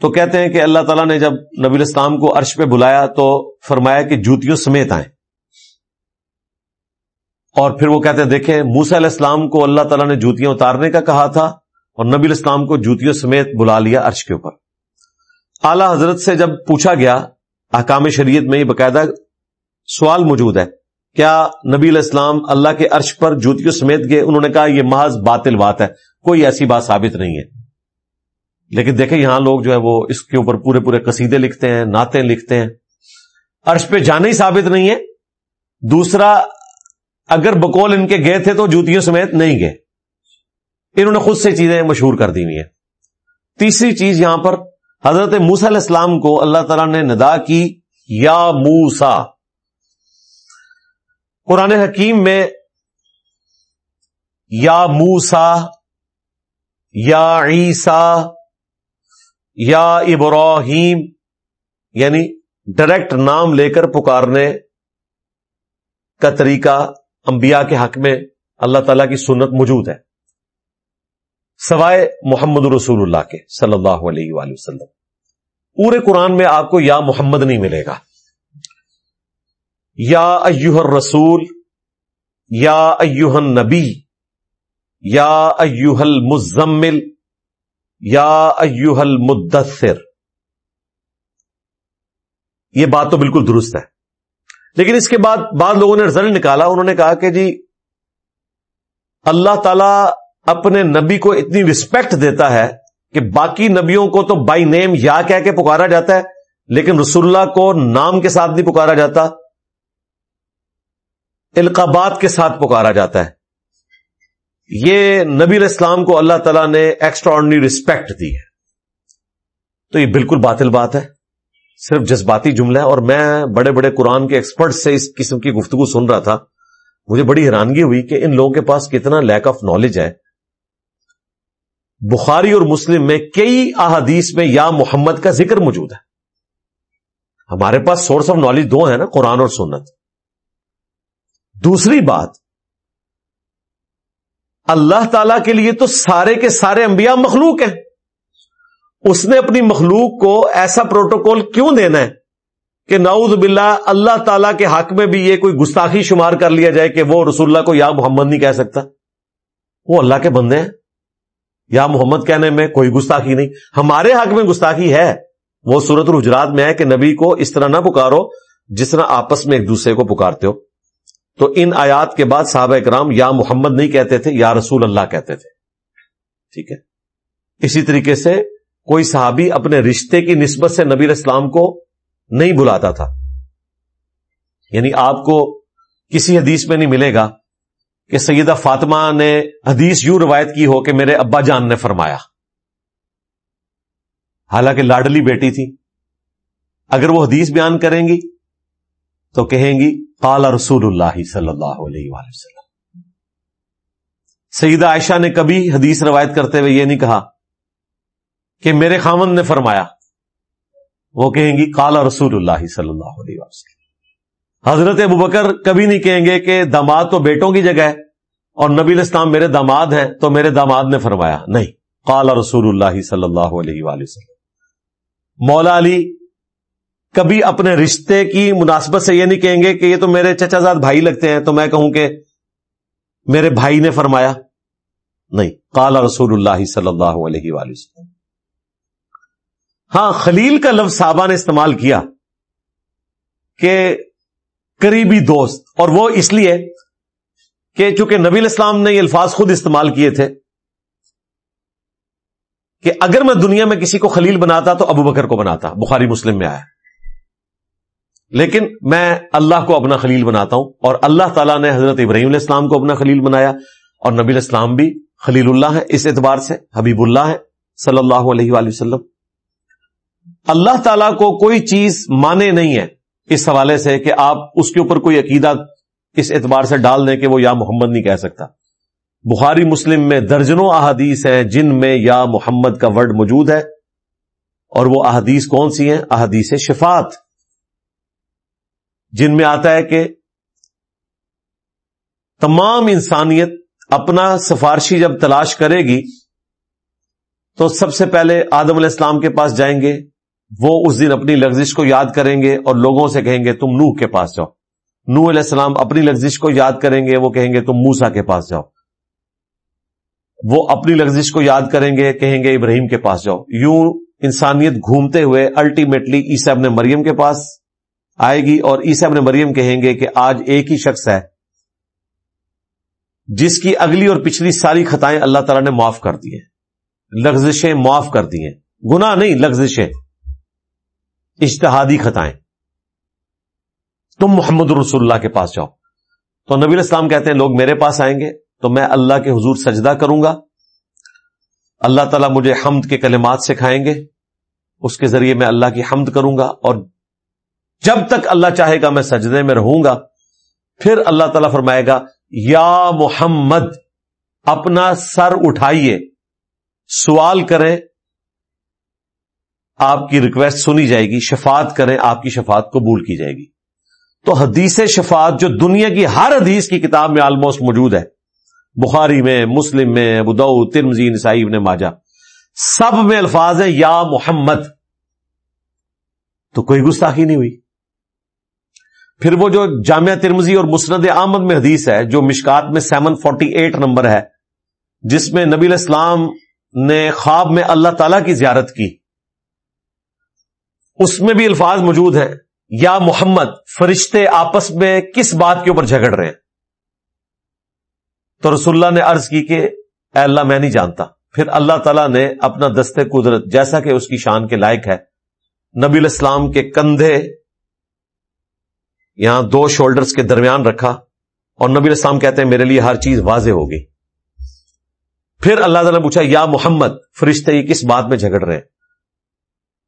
تو کہتے ہیں کہ اللہ تعالیٰ نے جب نبی الاسلام کو عرش پہ بلایا تو فرمایا کہ جوتیوں سمیت آئیں۔ اور پھر وہ کہتے ہیں، دیکھیں موسا علیہ السلام کو اللہ تعالیٰ نے جوتیاں اتارنے کا کہا تھا اور نبی الاسلام کو جوتیوں سمیت بلا لیا عرش کے اوپر۔ اعلی حضرت سے جب پوچھا گیا، احکام شریعت میں یہ باقاعدہ سوال موجود ہے، کیا نبی الاسلام اللہ کے عرش پر جوتیوں سمیت گئے؟ انہوں نے کہا، یہ محض باطل بات ہے، کوئی ایسی بات ثابت نہیں ہے۔ لیکن دیکھیں یہاں لوگ جو ہے وہ اس کے اوپر پورے پورے قصیدے لکھتے ہیں، نعتیں لکھتے ہیں۔ عرش پہ جانا ہی ثابت نہیں ہے۔ دوسرا، اگر بکول ان کے گئے تھے تو جوتیوں سمیت نہیں گئے۔ انہوں نے خود سے چیزیں مشہور کر دی ہوئی ہیں۔ تیسری چیز یہاں پر، حضرت موسا علیہ السلام کو اللہ تعالیٰ نے ندا کی، یا موسا قرآن حکیم میں، یا موسا یا عیسا یا ابراہیم یعنی ڈائریکٹ نام لے کر پکارنے کا طریقہ انبیاء کے حق میں اللہ تعالی کی سنت موجود ہے۔ سوائے محمد رسول اللہ کے صلی اللہ علیہ وآلہ وسلم۔ پورے قرآن میں آپ کو یا محمد نہیں ملے گا۔ یا ایوہ الرسول، یا ایوہ النبی، یا ایوہ المزمل یا ایوہل مدثر یہ بات تو بالکل درست ہے۔ لیکن اس کے بعد بعض لوگوں نے رزلٹ نکالا، انہوں نے کہا کہ جی اللہ تعالی اپنے نبی کو اتنی رسپیکٹ دیتا ہے کہ باقی نبیوں کو تو بائی نیم یا کہہ کے پکارا جاتا ہے، لیکن رسول اللہ کو نام کے ساتھ نہیں پکارا جاتا، القابات کے ساتھ پکارا جاتا ہے۔ یہ نبی الاسلام کو اللہ تعالیٰ نے ایکسٹرا رسپیکٹ دی ہے۔ تو یہ بالکل باطل بات ہے۔ صرف جذباتی جملہ ہے اور میں بڑے بڑے قرآن کے ایکسپرٹ سے اس قسم کی گفتگو سن رہا تھا۔ مجھے بڑی حیرانگی ہوئی کہ ان لوگوں کے پاس کتنا لیک آف نالج ہے۔ بخاری اور مسلم میں کئی احادیث میں یا محمد کا ذکر موجود ہے۔ ہمارے پاس سورس آف نالج دو ہیں نا، قرآن اور سنت۔ دوسری بات اللہ تعالی کے لیے تو سارے کے سارے انبیاء مخلوق ہیں۔ اس نے اپنی مخلوق کو ایسا پروٹوکول کیوں دینا ہے کہ نعوذ باللہ اللہ تعالی کے حق میں بھی یہ کوئی گستاخی شمار کر لیا جائے کہ وہ رسول اللہ کو یا محمد نہیں کہہ سکتا؟ وہ اللہ کے بندے ہیں۔ یا محمد کہنے میں کوئی گستاخی نہیں۔ ہمارے حق میں گستاخی ہے۔ وہ صورت الحجرات میں ہے کہ نبی کو اس طرح نہ پکارو جس طرح آپس میں ایک دوسرے کو پکارتے ہو۔ تو ان آیات کے بعد صحابہ اکرام یا محمد نہیں کہتے تھے، یا رسول اللہ کہتے تھے۔ ٹھیک ہے؟ اسی طریقے سے کوئی صحابی اپنے رشتے کی نسبت سے نبی اسلام کو نہیں بلاتا تھا۔ یعنی آپ کو کسی حدیث میں نہیں ملے گا کہ سیدہ فاطمہ نے حدیث یوں روایت کی ہو کہ میرے ابا جان نے فرمایا۔ حالانکہ لاڈلی بیٹی تھی۔ اگر وہ حدیث بیان کریں گی تو کہیں گی، قال رسول اللہ صلی اللہ علیہ وآلہ وسلم۔ سیدہ عائشہ نے کبھی حدیث روایت کرتے ہوئے یہ نہیں کہا کہ میرے خامن نے فرمایا، وہ کہیں گی کالا رسول اللہ صلی اللہ علیہ وسلم۔ حضرت ابو بکر کبھی نہیں کہیں گے کہ داماد تو بیٹوں کی جگہ ہے اور نبی الاسلام میرے داماد ہیں تو میرے داماد نے فرمایا، نہیں کالا رسول اللہ صلی اللہ علیہ وآلہ وسلم۔ مولا علی کبھی اپنے رشتے کی مناسبت سے یہ نہیں کہیں گے کہ یہ تو میرے چچا زاد بھائی لگتے ہیں تو میں کہوں کہ میرے بھائی نے فرمایا۔ نہیں کالا رسول اللہ صلی اللہ علیہ وآلہ وسلم۔ ہاں خلیل کا لفظ صحابہ نے استعمال کیا کہ قریبی دوست، اور وہ اس لیے کہ چونکہ نبی الاسلام نے یہ الفاظ خود استعمال کیے تھے کہ اگر میں دنیا میں کسی کو خلیل بناتا تو ابو بکر کو بناتا، بخاری مسلم میں آیا۔ لیکن میں اللہ کو اپنا خلیل بناتا ہوں اور اللہ تعالیٰ نے حضرت ابراہیم علیہ السلام کو اپنا خلیل بنایا اور نبی الاسلام بھی خلیل اللہ ہے اس اعتبار سے، حبیب اللہ ہے صلی اللہ علیہ وآلہ وسلم۔ اللہ تعالیٰ کو کوئی چیز مانے نہیں ہے اس حوالے سے کہ آپ اس کے اوپر کوئی عقیدہ اس اعتبار سے ڈال دیں کہ وہ یا محمد نہیں کہہ سکتا۔ بخاری مسلم میں درجنوں احادیث ہیں جن میں یا محمد کا ورڈ موجود ہے اور وہ احادیث کون سی ہیں؟ احادیث شفات جن میں آتا ہے کہ تمام انسانیت اپنا سفارشی جب تلاش کرے گی، تو سب سے پہلے آدم علیہ السلام کے پاس جائیں گے، وہ اس دن اپنی لفزش کو یاد کریں گے اور لوگوں سے کہیں گے، تم نوح کے پاس جاؤ۔ نوح علیہ السلام اپنی لفزش کو یاد کریں گے، وہ کہیں گے، تم موسا کے پاس جاؤ۔ وہ اپنی لفزش کو یاد کریں گے، کہیں گے، ابراہیم کے پاس جاؤ۔ یوں انسانیت گھومتے ہوئے الٹیمیٹلی عیسا ابن مریم کے پاس آئے گی اور عیسا ابن مریم کہیں گے کہ آج ایک ہی شخص ہے، جس کی اگلی اور پچھلی ساری خطائیں اللہ تعالیٰ نے معاف کر دی ہیں۔ لغزشیں معاف کر دی ہیں۔ گنا نہیں، لغزشیں۔ اشتہادی خطائیں۔ تم محمد رسول اللہ کے پاس جاؤ۔ تو نبی الاسلام کہتے ہیں، لوگ میرے پاس آئیں گے، تو میں اللہ کے حضور سجدہ کروں گا۔ اللہ تعالیٰ مجھے حمد کے کلمات سکھائیں گے، اس کے ذریعے میں اللہ کی حمد کروں گا اور جب تک اللہ چاہے گا میں سجدے میں رہوں گا، پھر اللہ تعالیٰ فرمائے گا، یا محمد، اپنا سر اٹھائیے۔ سوال کریں، آپ کی ریکویسٹ سنی جائے گی شفات کریں، آپ کی شفات قبول کی جائے گی۔ تو حدیث شفات جو دنیا کی ہر حدیث کی کتاب میں آلموسٹ موجود ہے۔ بخاری میں، مسلم میں بدو ترمزی نسائی نے ماجا سب میں الفاظ ہیں، یا محمد۔ تو کوئی گستاخی نہیں ہوئی۔ پھر وہ جو جامعہ ترمزی اور مسند احمد میں حدیث ہے، جو مشکات میں سیون فورٹی ایٹ نمبر ہے، جس میں نبی الاسلام نے خواب میں اللہ تعالی کی زیارت کی۔ اس میں بھی الفاظ موجود ہیں، یا محمد، فرشتے آپس میں کس بات کے اوپر جھگڑ رہے ہیں؟ تو رسول اللہ نے عرض کی کہ، اے اللہ میں نہیں جانتا۔ پھر اللہ تعالیٰ نے اپنا دستے قدرت، جیسا کہ اس کی شان کے لائق ہے، نبی الاسلام کے کندھے یہاں دو شولڈرز کے درمیان رکھا اور نبی الاسلام کہتے ہیں میرے لیے ہر چیز واضح ہوگی پھر اللہ تعالیٰ نے پوچھا، یا محمد، فرشتے یہ کس بات میں جھگڑ رہے ہیں؟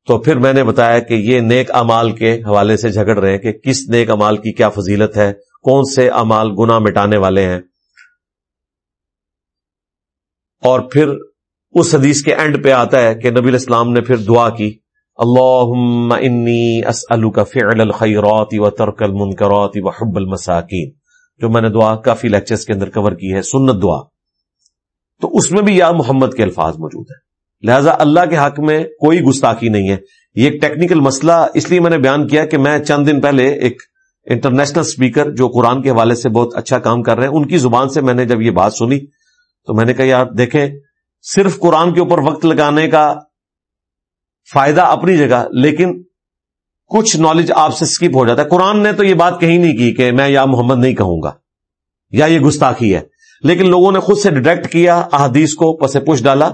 تو پھر میں نے بتایا کہ یہ نیک امال کے حوالے سے جھگڑ رہے ہیں کہ کس نیک امال کی کیا فضیلت ہے، کون سے امال گنا مٹانے والے ہیں۔ اور پھر اس حدیث کے اینڈ پہ آتا ہے کہ نبی الاسلام نے پھر دعا کی۔ اللہ انی کا فعل الخیرات و ترک المنکرات و حب المساکین۔ جو میں نے دعا کافی لیکچرز کے اندر کور کی ہے، سنت دعا۔ تو اس میں بھی یا محمد کے الفاظ موجود ہیں۔ لہذا اللہ کے حق میں کوئی گستاخی نہیں ہے۔ یہ ایک ٹیکنیکل مسئلہ، اس لیے میں نے بیان کیا کہ میں چند دن پہلے ایک انٹرنیشنل اسپیکر جو قرآن کے حوالے سے بہت اچھا کام کر رہے ہیں، ان کی زبان سے میں نے جب یہ بات سنی تو میں نے کہا، یار دیکھیں، صرف قرآن کے اوپر وقت لگانے کا فائدہ اپنی جگہ، لیکن کچھ نالج آپ سے اسکپ ہو جاتا ہے۔ قرآن نے تو یہ بات کہیں نہیں کی کہ میں یا محمد نہیں کہوں گا، یا یہ گستاخی ہے۔ لیکن لوگوں نے خود سے ڈیٹیکٹ کیا، احادیث کو پسے پوچھ ڈالا،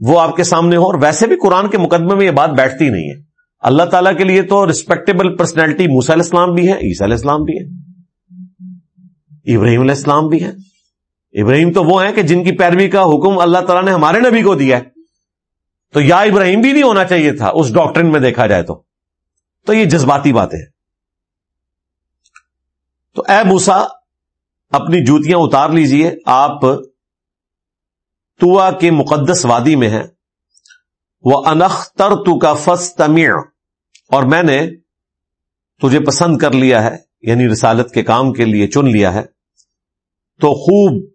وہ آپ کے سامنے ہو۔ اور ویسے بھی قرآن کے مقدمے میں یہ بات بیٹھتی نہیں ہے۔ اللہ تعالیٰ کے لیے تو ریسپیکٹیبل پرسنالٹی موسا علیہ السلام بھی ہے، عیسیٰ علیہ السلام بھی ہے، ابراہیم علیہ السلام بھی ہے ابراہیم تو وہ ہیں کہ جن کی پیروی کا حکم اللہ تعالیٰ نے ہمارے نبی کو دیا ہے۔ تو یا ابراہیم بھی نہیں ہونا چاہیے تھا، اس ڈاکٹرن میں دیکھا جائے تو۔ تو یہ جذباتی باتیں تو اے موسا اپنی جوتیاں اتار لیجیے۔ آپ توا کے مقدس وادی میں ہے وہ انختر تو کا فس اور میں نے تجھے پسند کر لیا ہے یعنی رسالت کے کام کے لیے چن لیا ہے۔ تو خوب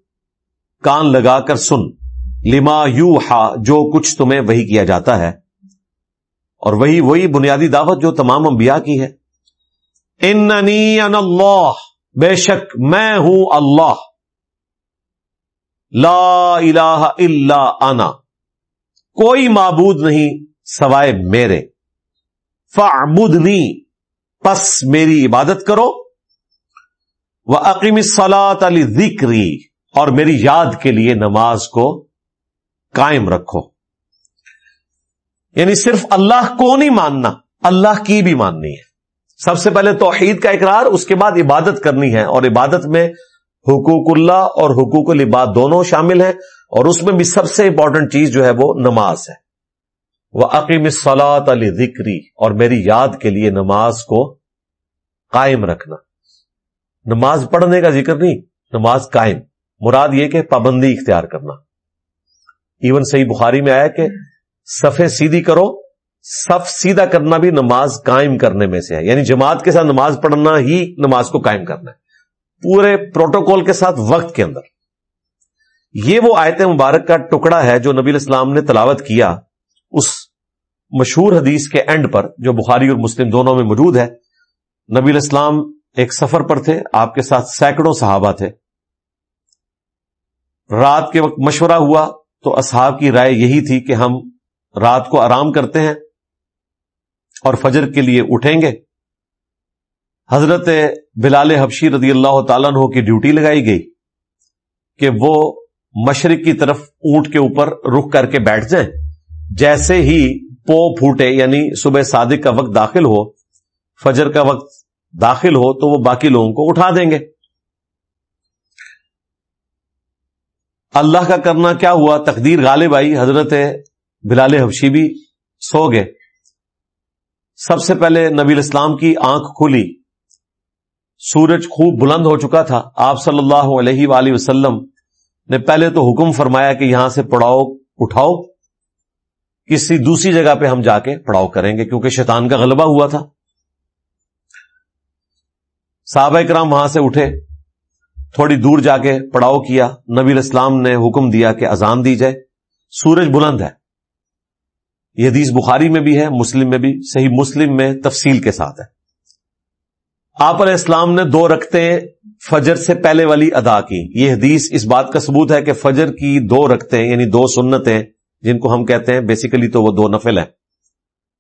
کان لگا کر سن۔ لما یو ہا جو کچھ تمہیں وہی کیا جاتا ہے۔ اور وہی وہی بنیادی دعوت جو تمام انبیاء کی ہے۔ اننی ان اللہ، بے شک میں ہوں اللہ۔ لا الہ الا انا۔ کوئی معبود نہیں سوائے میرے۔ فعبدنی پس میری عبادت کرو۔ وہ عقیم سلاد علی ذکری اور میری یاد کے لیے نماز کو قائم رکھو۔ یعنی صرف اللہ کو نہیں ماننا، اللہ کی بھی ماننی ہے۔ سب سے پہلے توحید کا اقرار، اس کے بعد عبادت کرنی ہے۔ اور عبادت میں حقوق اللہ اور حقوق العباد دونوں شامل ہیں۔ اور اس میں بھی سب سے امپورٹنٹ چیز جو ہے وہ نماز ہے۔ وہ عقیم سلاد علی ذکری اور میری یاد کے لیے نماز کو قائم رکھنا۔ نماز پڑھنے کا ذکر نہیں، نماز قائم۔ مراد یہ کہ پابندی اختیار کرنا۔ ایون صحیح بخاری میں آیا کہ صفے سیدھی کرو، صف سیدھا کرنا بھی نماز قائم کرنے میں سے ہے۔ یعنی جماعت کے ساتھ نماز پڑھنا ہی نماز کو قائم کرنا ہے۔ پورے پروٹوکول کے ساتھ وقت کے اندر۔ یہ وہ آیت مبارک کا ٹکڑا ہے جو نبی الاسلام نے تلاوت کیا اس مشہور حدیث کے اینڈ پر، جو بخاری اور مسلم دونوں میں موجود ہے۔ نبی الاسلام ایک سفر پر تھے، آپ کے ساتھ سینکڑوں صحابہ تھے۔ رات کے وقت مشورہ ہوا تو اصحاب کی رائے یہی تھی کہ ہم رات کو آرام کرتے ہیں اور فجر کے لیے اٹھیں گے۔ حضرت بلال حبشی رضی اللہ تعالیٰ عنہ کی ڈیوٹی لگائی گئی کہ وہ مشرق کی طرف اونٹ کے اوپر رخ کر کے بیٹھ جائیں۔ جیسے ہی پو پھوٹے یعنی صبح صادق کا وقت داخل ہو، فجر کا وقت داخل ہو، تو وہ باقی لوگوں کو اٹھا دیں گے۔ اللہ کا کرنا کیا ہوا؟ تقدیر غالب آئی، حضرت بلال حبشی بھی سو گئے۔ سب سے پہلے نبی الاسلام کی آنکھ کھلی۔ سورج خوب بلند ہو چکا تھا۔ آپ صلی اللہ علیہ وآلہ وسلم نے پہلے تو حکم فرمایا کہ یہاں سے پڑاؤ اٹھاؤ، کسی دوسری جگہ پہ ہم جا کے پڑاؤ کریں گے، کیونکہ شیطان کا غلبہ ہوا تھا۔ صحابہ کرام وہاں سے اٹھے۔ تھوڑی دور جا کے پڑاؤ کیا، نبی اسلام نے حکم دیا کہ اذان دی جائے۔ سورج بلند ہے۔ یہ حدیث بخاری میں بھی ہے، مسلم میں بھی، صحیح مسلم میں تفصیل کے ساتھ ہے۔ آپ علیہ السلام نے دو رکھتے فجر سے پہلے والی ادا کی۔ یہ حدیث اس بات کا ثبوت ہے کہ فجر کی دو رکھتے یعنی دو سنتیں، جن کو ہم کہتے ہیں بیسیکلی تو وہ دو نفل ہیں،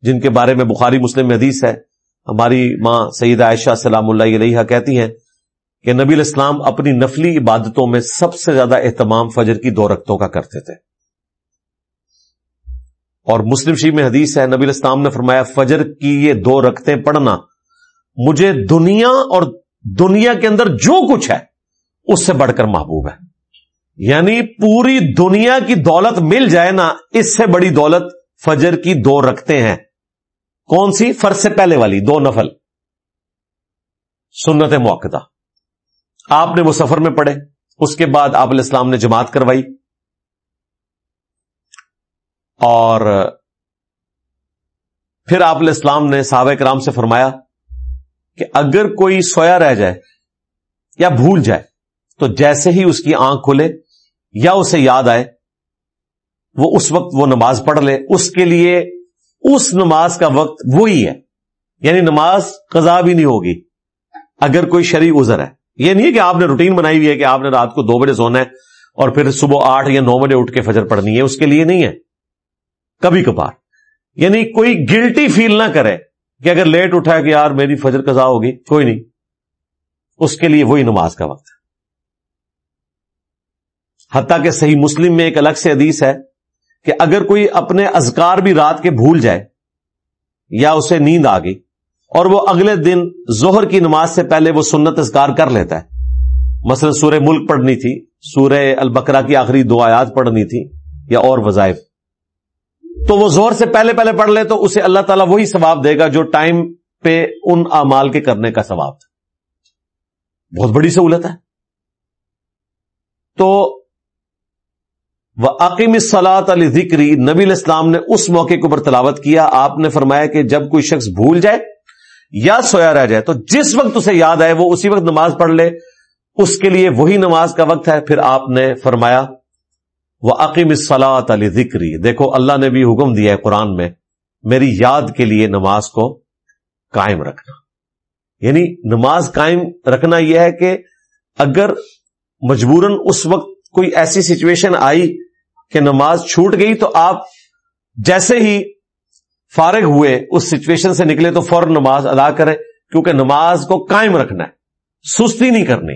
جن کے بارے میں بخاری مسلم حدیث ہے۔ ہماری ماں سعید عائشہ سلام اللہ علیہ کہتی ہیں کہ نبی الاسلام اپنی نفلی عبادتوں میں سب سے زیادہ اہتمام فجر کی دو رقطوں کا کرتے تھے۔ اور مسلم شریف میں حدیث ہے، نبی الاسلام نے فرمایا، فجر کی یہ دو رقطیں پڑھنا مجھے دنیا اور دنیا کے اندر جو کچھ ہے، اس سے بڑھ کر محبوب ہے۔ یعنی پوری دنیا کی دولت مل جائے نا، اس سے بڑی دولت فجر کی دو رکھتے ہیں۔ کون سی؟ فرض سے پہلے والی، دو نفل۔ سنت موقع آپ نے وہ سفر میں پڑھے، اس کے بعد آپ علیہ السلام نے جماعت کروائی۔ اور پھر آپ علیہ السلام نے صحابہ کرام سے فرمایا کہ اگر کوئی سویا رہ جائے یا بھول جائے، تو جیسے ہی اس کی آنکھ کھلے یا اسے یاد آئے، وہ اس وقت وہ نماز پڑھ لے۔ اس کے لیے اس نماز کا وقت وہی ہے یعنی نماز قضا بھی نہیں ہوگی۔ اگر کوئی شریع ازر ہے یہ نہیں ہے کہ آپ نے روٹین بنائی ہوئی ہے کہ آپ نے رات کو دو بجے سونا ہے اور پھر صبح آٹھ یا نو بجے اٹھ کے فجر پڑھنی ہے، اس کے لیے نہیں ہے۔ کبھی کبھار۔ یعنی کوئی گلٹی فیل نہ کرے کہ اگر لیٹ اٹھا کہ یار میری فجر قضا ہوگی کوئی نہیں۔ اس کے لیے وہی نماز کا وقت۔ ہے حتیٰ کہ صحیح مسلم میں ایک الگ سے حدیث ہے کہ اگر کوئی اپنے اذکار بھی رات کے بھول جائے یا اسے نیند آ گئی اور وہ اگلے دن زہر کی نماز سے پہلے وہ سنت اذکار کر لیتا ہے۔ مثلا سورہ ملک پڑھنی تھی، سورہ البکرا کی آخری دو آیات پڑھنی تھی یا اور وظائف۔ تو وہ زہر سے پہلے پہلے پڑھ لے تو اسے اللہ تعالیٰ وہی ثواب دے گا جو ٹائم پہ ان امال کے کرنے کا ثواب تھا۔ بہت بڑی سہولت ہے۔ تو وہ عقیم سلاد علی ذکری نبی الاسلام نے اس موقع کے اوپر تلاوت کیا۔ آپ نے فرمایا کہ جب کوئی شخص بھول جائے یا سویا رہ جائے تو جس وقت اسے یاد آئے وہ اسی وقت نماز پڑھ لے، اس کے لیے وہی نماز کا وقت ہے۔ پھر آپ نے فرمایا وہ عقیم سلاد علی ذکری دیکھو، اللہ نے بھی حکم دیا ہے قرآن میں، میری یاد کے لیے نماز کو قائم رکھنا۔ یعنی نماز قائم رکھنا یہ ہے کہ اگر مجبوراً اس وقت کوئی ایسی سچویشن آئی کہ نماز چھوٹ گئی تو آپ جیسے ہی فارغ ہوئے، اس سچویشن سے نکلے تو فوراً نماز ادا کریں کیونکہ نماز کو قائم رکھنا ہے۔ سستی نہیں کرنی۔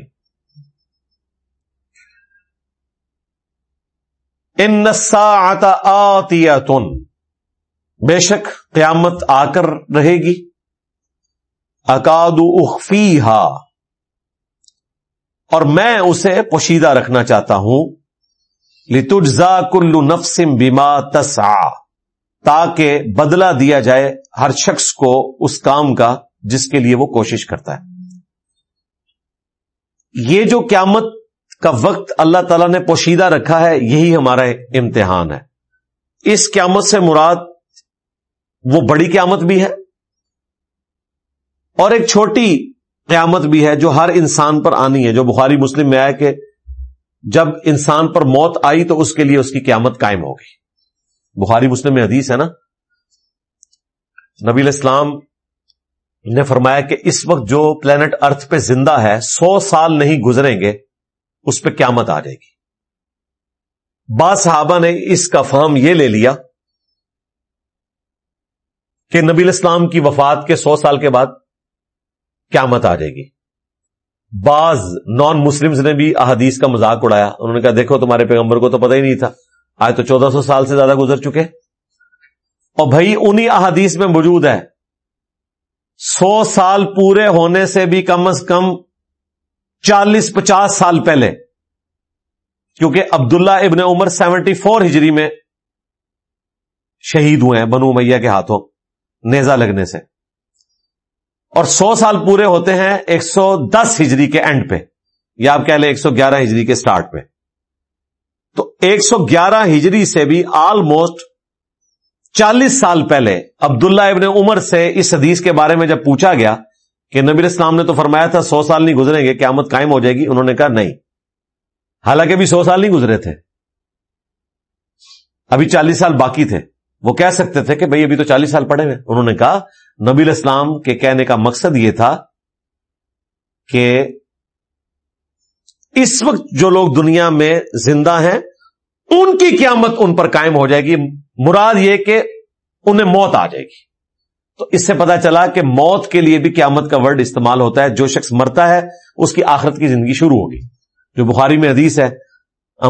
ان نسا آتا آتی بے شک قیامت آ کر رہے گی۔ اکاد اخفی اور میں اسے پوشیدہ رکھنا چاہتا ہوں۔ لتجزا کلو نفسم بیما تسا تاکہ بدلہ دیا جائے ہر شخص کو اس کام کا جس کے لیے وہ کوشش کرتا ہے۔ یہ جو قیامت کا وقت اللہ تعالی نے پوشیدہ رکھا ہے، یہی ہمارا امتحان ہے۔ اس قیامت سے مراد وہ بڑی قیامت بھی ہے اور ایک چھوٹی قیامت بھی ہے جو ہر انسان پر آنی ہے۔ جو بخاری مسلم میں آیا کہ جب انسان پر موت آئی تو اس کے لیے اس کی قیامت قائم ہوگی۔ بخاری مسلم میں حدیث ہے نا، نبی الاسلام نے فرمایا کہ اس وقت جو پلانٹ ارتھ پہ زندہ ہے، سو سال نہیں گزریں گے، اس پہ قیامت آ جائے گی۔ بعض صحابہ نے اس کا فہم یہ لے لیا کہ نبی الاسلام کی وفات کے سو سال کے بعد قیامت آ جائے گی۔ بعض نان مسلم نے بھی احادیث کا مذاق اڑایا، انہوں نے کہا، دیکھو تمہارے پیغمبر کو تو پتہ ہی نہیں تھا۔ آج تو چودہ سو سال سے زیادہ گزر چکے اور بھائی انہی احادیث میں موجود ہے سو سال پورے ہونے سے بھی کم از کم چالیس پچاس سال پہلے، کیونکہ عبداللہ ابن عمر سیونٹی فور ہجری میں شہید ہوئے ہیں بنو میاں کے ہاتھوں نیزا لگنے سے۔ اور سو سال پورے ہوتے ہیں ایک سو دس ہجری کے اینڈ پہ، یا آپ کہہ لیں ایک سو گیارہ ہجری کے سٹارٹ پہ۔ تو ایک سو گیارہ ہجری سے بھی آلموسٹ چالیس سال پہلے عبداللہ ابن عمر سے اس حدیث کے بارے میں جب پوچھا گیا کہ نبی اسلام نے تو فرمایا تھا سو سال نہیں گزریں گے، قیامت قائم ہو جائے گی، انہوں نے کہا نہیں۔ حالانکہ بھی سو سال نہیں گزرے تھے۔ ابھی چالیس سال باقی تھے۔ وہ کہہ سکتے تھے کہ بھائی ابھی تو چالیس سال پڑے ہوئے انہوں نے کہا، نبی الاسلام کے کہنے کا مقصد یہ تھا کہ اس وقت جو لوگ دنیا میں زندہ ہیں، ان کی قیامت ان پر قائم ہو جائے گی۔ مراد یہ کہ انہیں موت آ جائے گی۔ تو اس سے پتا چلا کہ موت کے لیے بھی قیامت کا ورڈ استعمال ہوتا ہے۔ جو شخص مرتا ہے، اس کی آخرت کی زندگی شروع ہوگی۔ جو بخاری میں حدیث ہے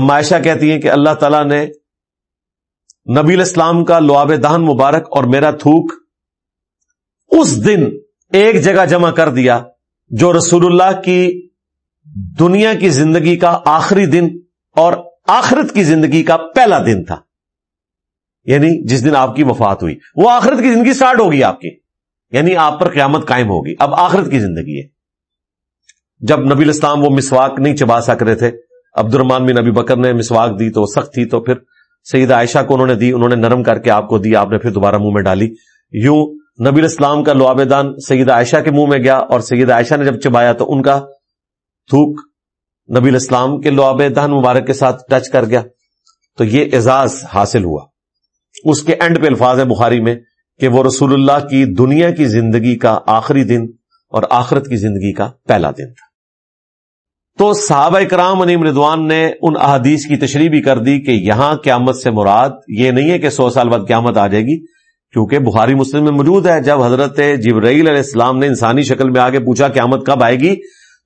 عائشہ کہتی ہیں کہ اللہ تعالیٰ نے نبی الاسلام کا لعاب دہن مبارک اور میرا تھوک اس دن ایک جگہ جمع کر دیا، جو رسول اللہ کی دنیا کی زندگی کا آخری دن اور آخرت کی زندگی کا پہلا دن تھا۔ یعنی جس دن آپ کی وفات ہوئی، وہ آخرت کی زندگی سٹارٹ ہوگی آپ کی۔ یعنی آپ پر قیامت قائم ہوگی۔ اب آخرت کی زندگی ہے۔ جب نبی الاسلام وہ مسواک نہیں چبا سک رہے تھے عبد الرحمان بن نبی بکر نے مسواک دی تو سخت تھی، تو پھر سید عائشہ کو انہوں نے دی، انہوں نے نرم کر کے آپ کو دی، آپ نے پھر دوبارہ منہ میں ڈالی۔ یوں نبی الاسلام کا لعاب دان سید عائشہ کے منہ میں گیا اور سید عائشہ نے جب چبایا تو ان کا تھوک نبی الاسلام کے لعاب دہن مبارک کے ساتھ ٹچ کر گیا تو یہ اعزاز حاصل ہوا۔ اس کے اینڈ پہ الفاظ ہے بخاری میں کہ وہ رسول اللہ کی دنیا کی زندگی کا آخری دن اور آخرت کی زندگی کا پہلا دن تھا۔ تو صحابہ کرام انیم ردوان نے ان احادیث کی تشریح بھی کر دی کہ یہاں قیامت سے مراد یہ نہیں ہے کہ سو سال بعد قیامت آ جائے گی، کیونکہ بخاری مسلم میں موجود ہے۔ جب حضرت جبرائیل علیہ السلام نے انسانی شکل میں آگے پوچھا قیامت کب آئے گی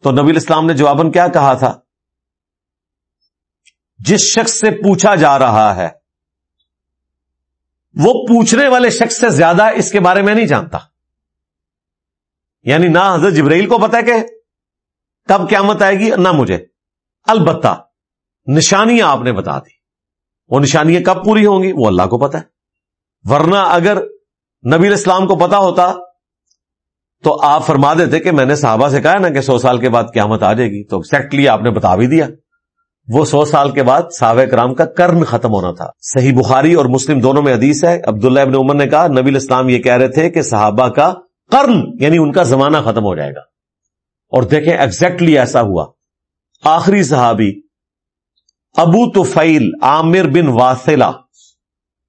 تو نبی الاسلام نے جواباً کیا کہا تھا؟ جس شخص سے پوچھا جا رہا ہے، وہ پوچھنے والے شخص سے زیادہ اس کے بارے میں نہیں جانتا۔ یعنی نہ حضرت جبرائیل کو پتا کہ کب قیامت آئے گی، نہ مجھے۔ البتہ نشانیاں آپ نے بتا دی۔ وہ نشانیاں کب پوری ہوں گی، وہ اللہ کو پتا ہے۔ ورنہ اگر نبی الاسلام کو پتا ہوتا تو آپ فرما دیتے کہ میں نے صحابہ سے کہا نا کہ سو سال کے بعد قیامت آ جائے گی، تو ایکزیکٹلی آپ نے بتا بھی دیا۔ وہ سو سال کے بعد صحابہ کرام کا کرم ختم ہونا تھا۔ صحیح بخاری اور مسلم دونوں میں حدیث ہے۔ عبداللہ ابن عمر نے کہا، نبی الاسلام یہ کہہ رہے تھے کہ صحابہ کا کرم یعنی ان کا زمانہ ختم ہو جائے گا۔ اور دیکھیں ایگزیکٹلی ایسا ہوا۔ آخری صحابی، ابو تو فیل عامر بن واسلہ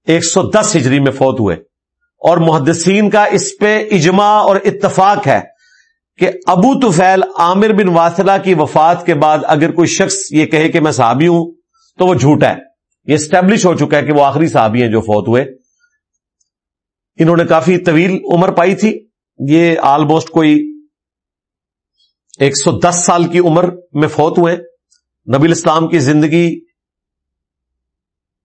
ایک سو دس ہجری میں فوت ہوئے۔ اور محدثین کا اس پہ اجماع اور اتفاق ہے کہ ابو توفیل عامر بن واسلہ کی وفات کے بعد اگر کوئی شخص یہ کہے کہ میں صحابی ہوں، تو وہ جھوٹا ہے۔ یہ اسٹیبلش ہو چکا ہے کہ وہ آخری صحابی ہیں جو فوت ہوئے۔ انہوں نے کافی طویل عمر پائی تھی۔ یہ آلموسٹ کوئی ایک سو دس سال کی عمر میں فوت ہوئے۔ نبی الاسلام کی زندگی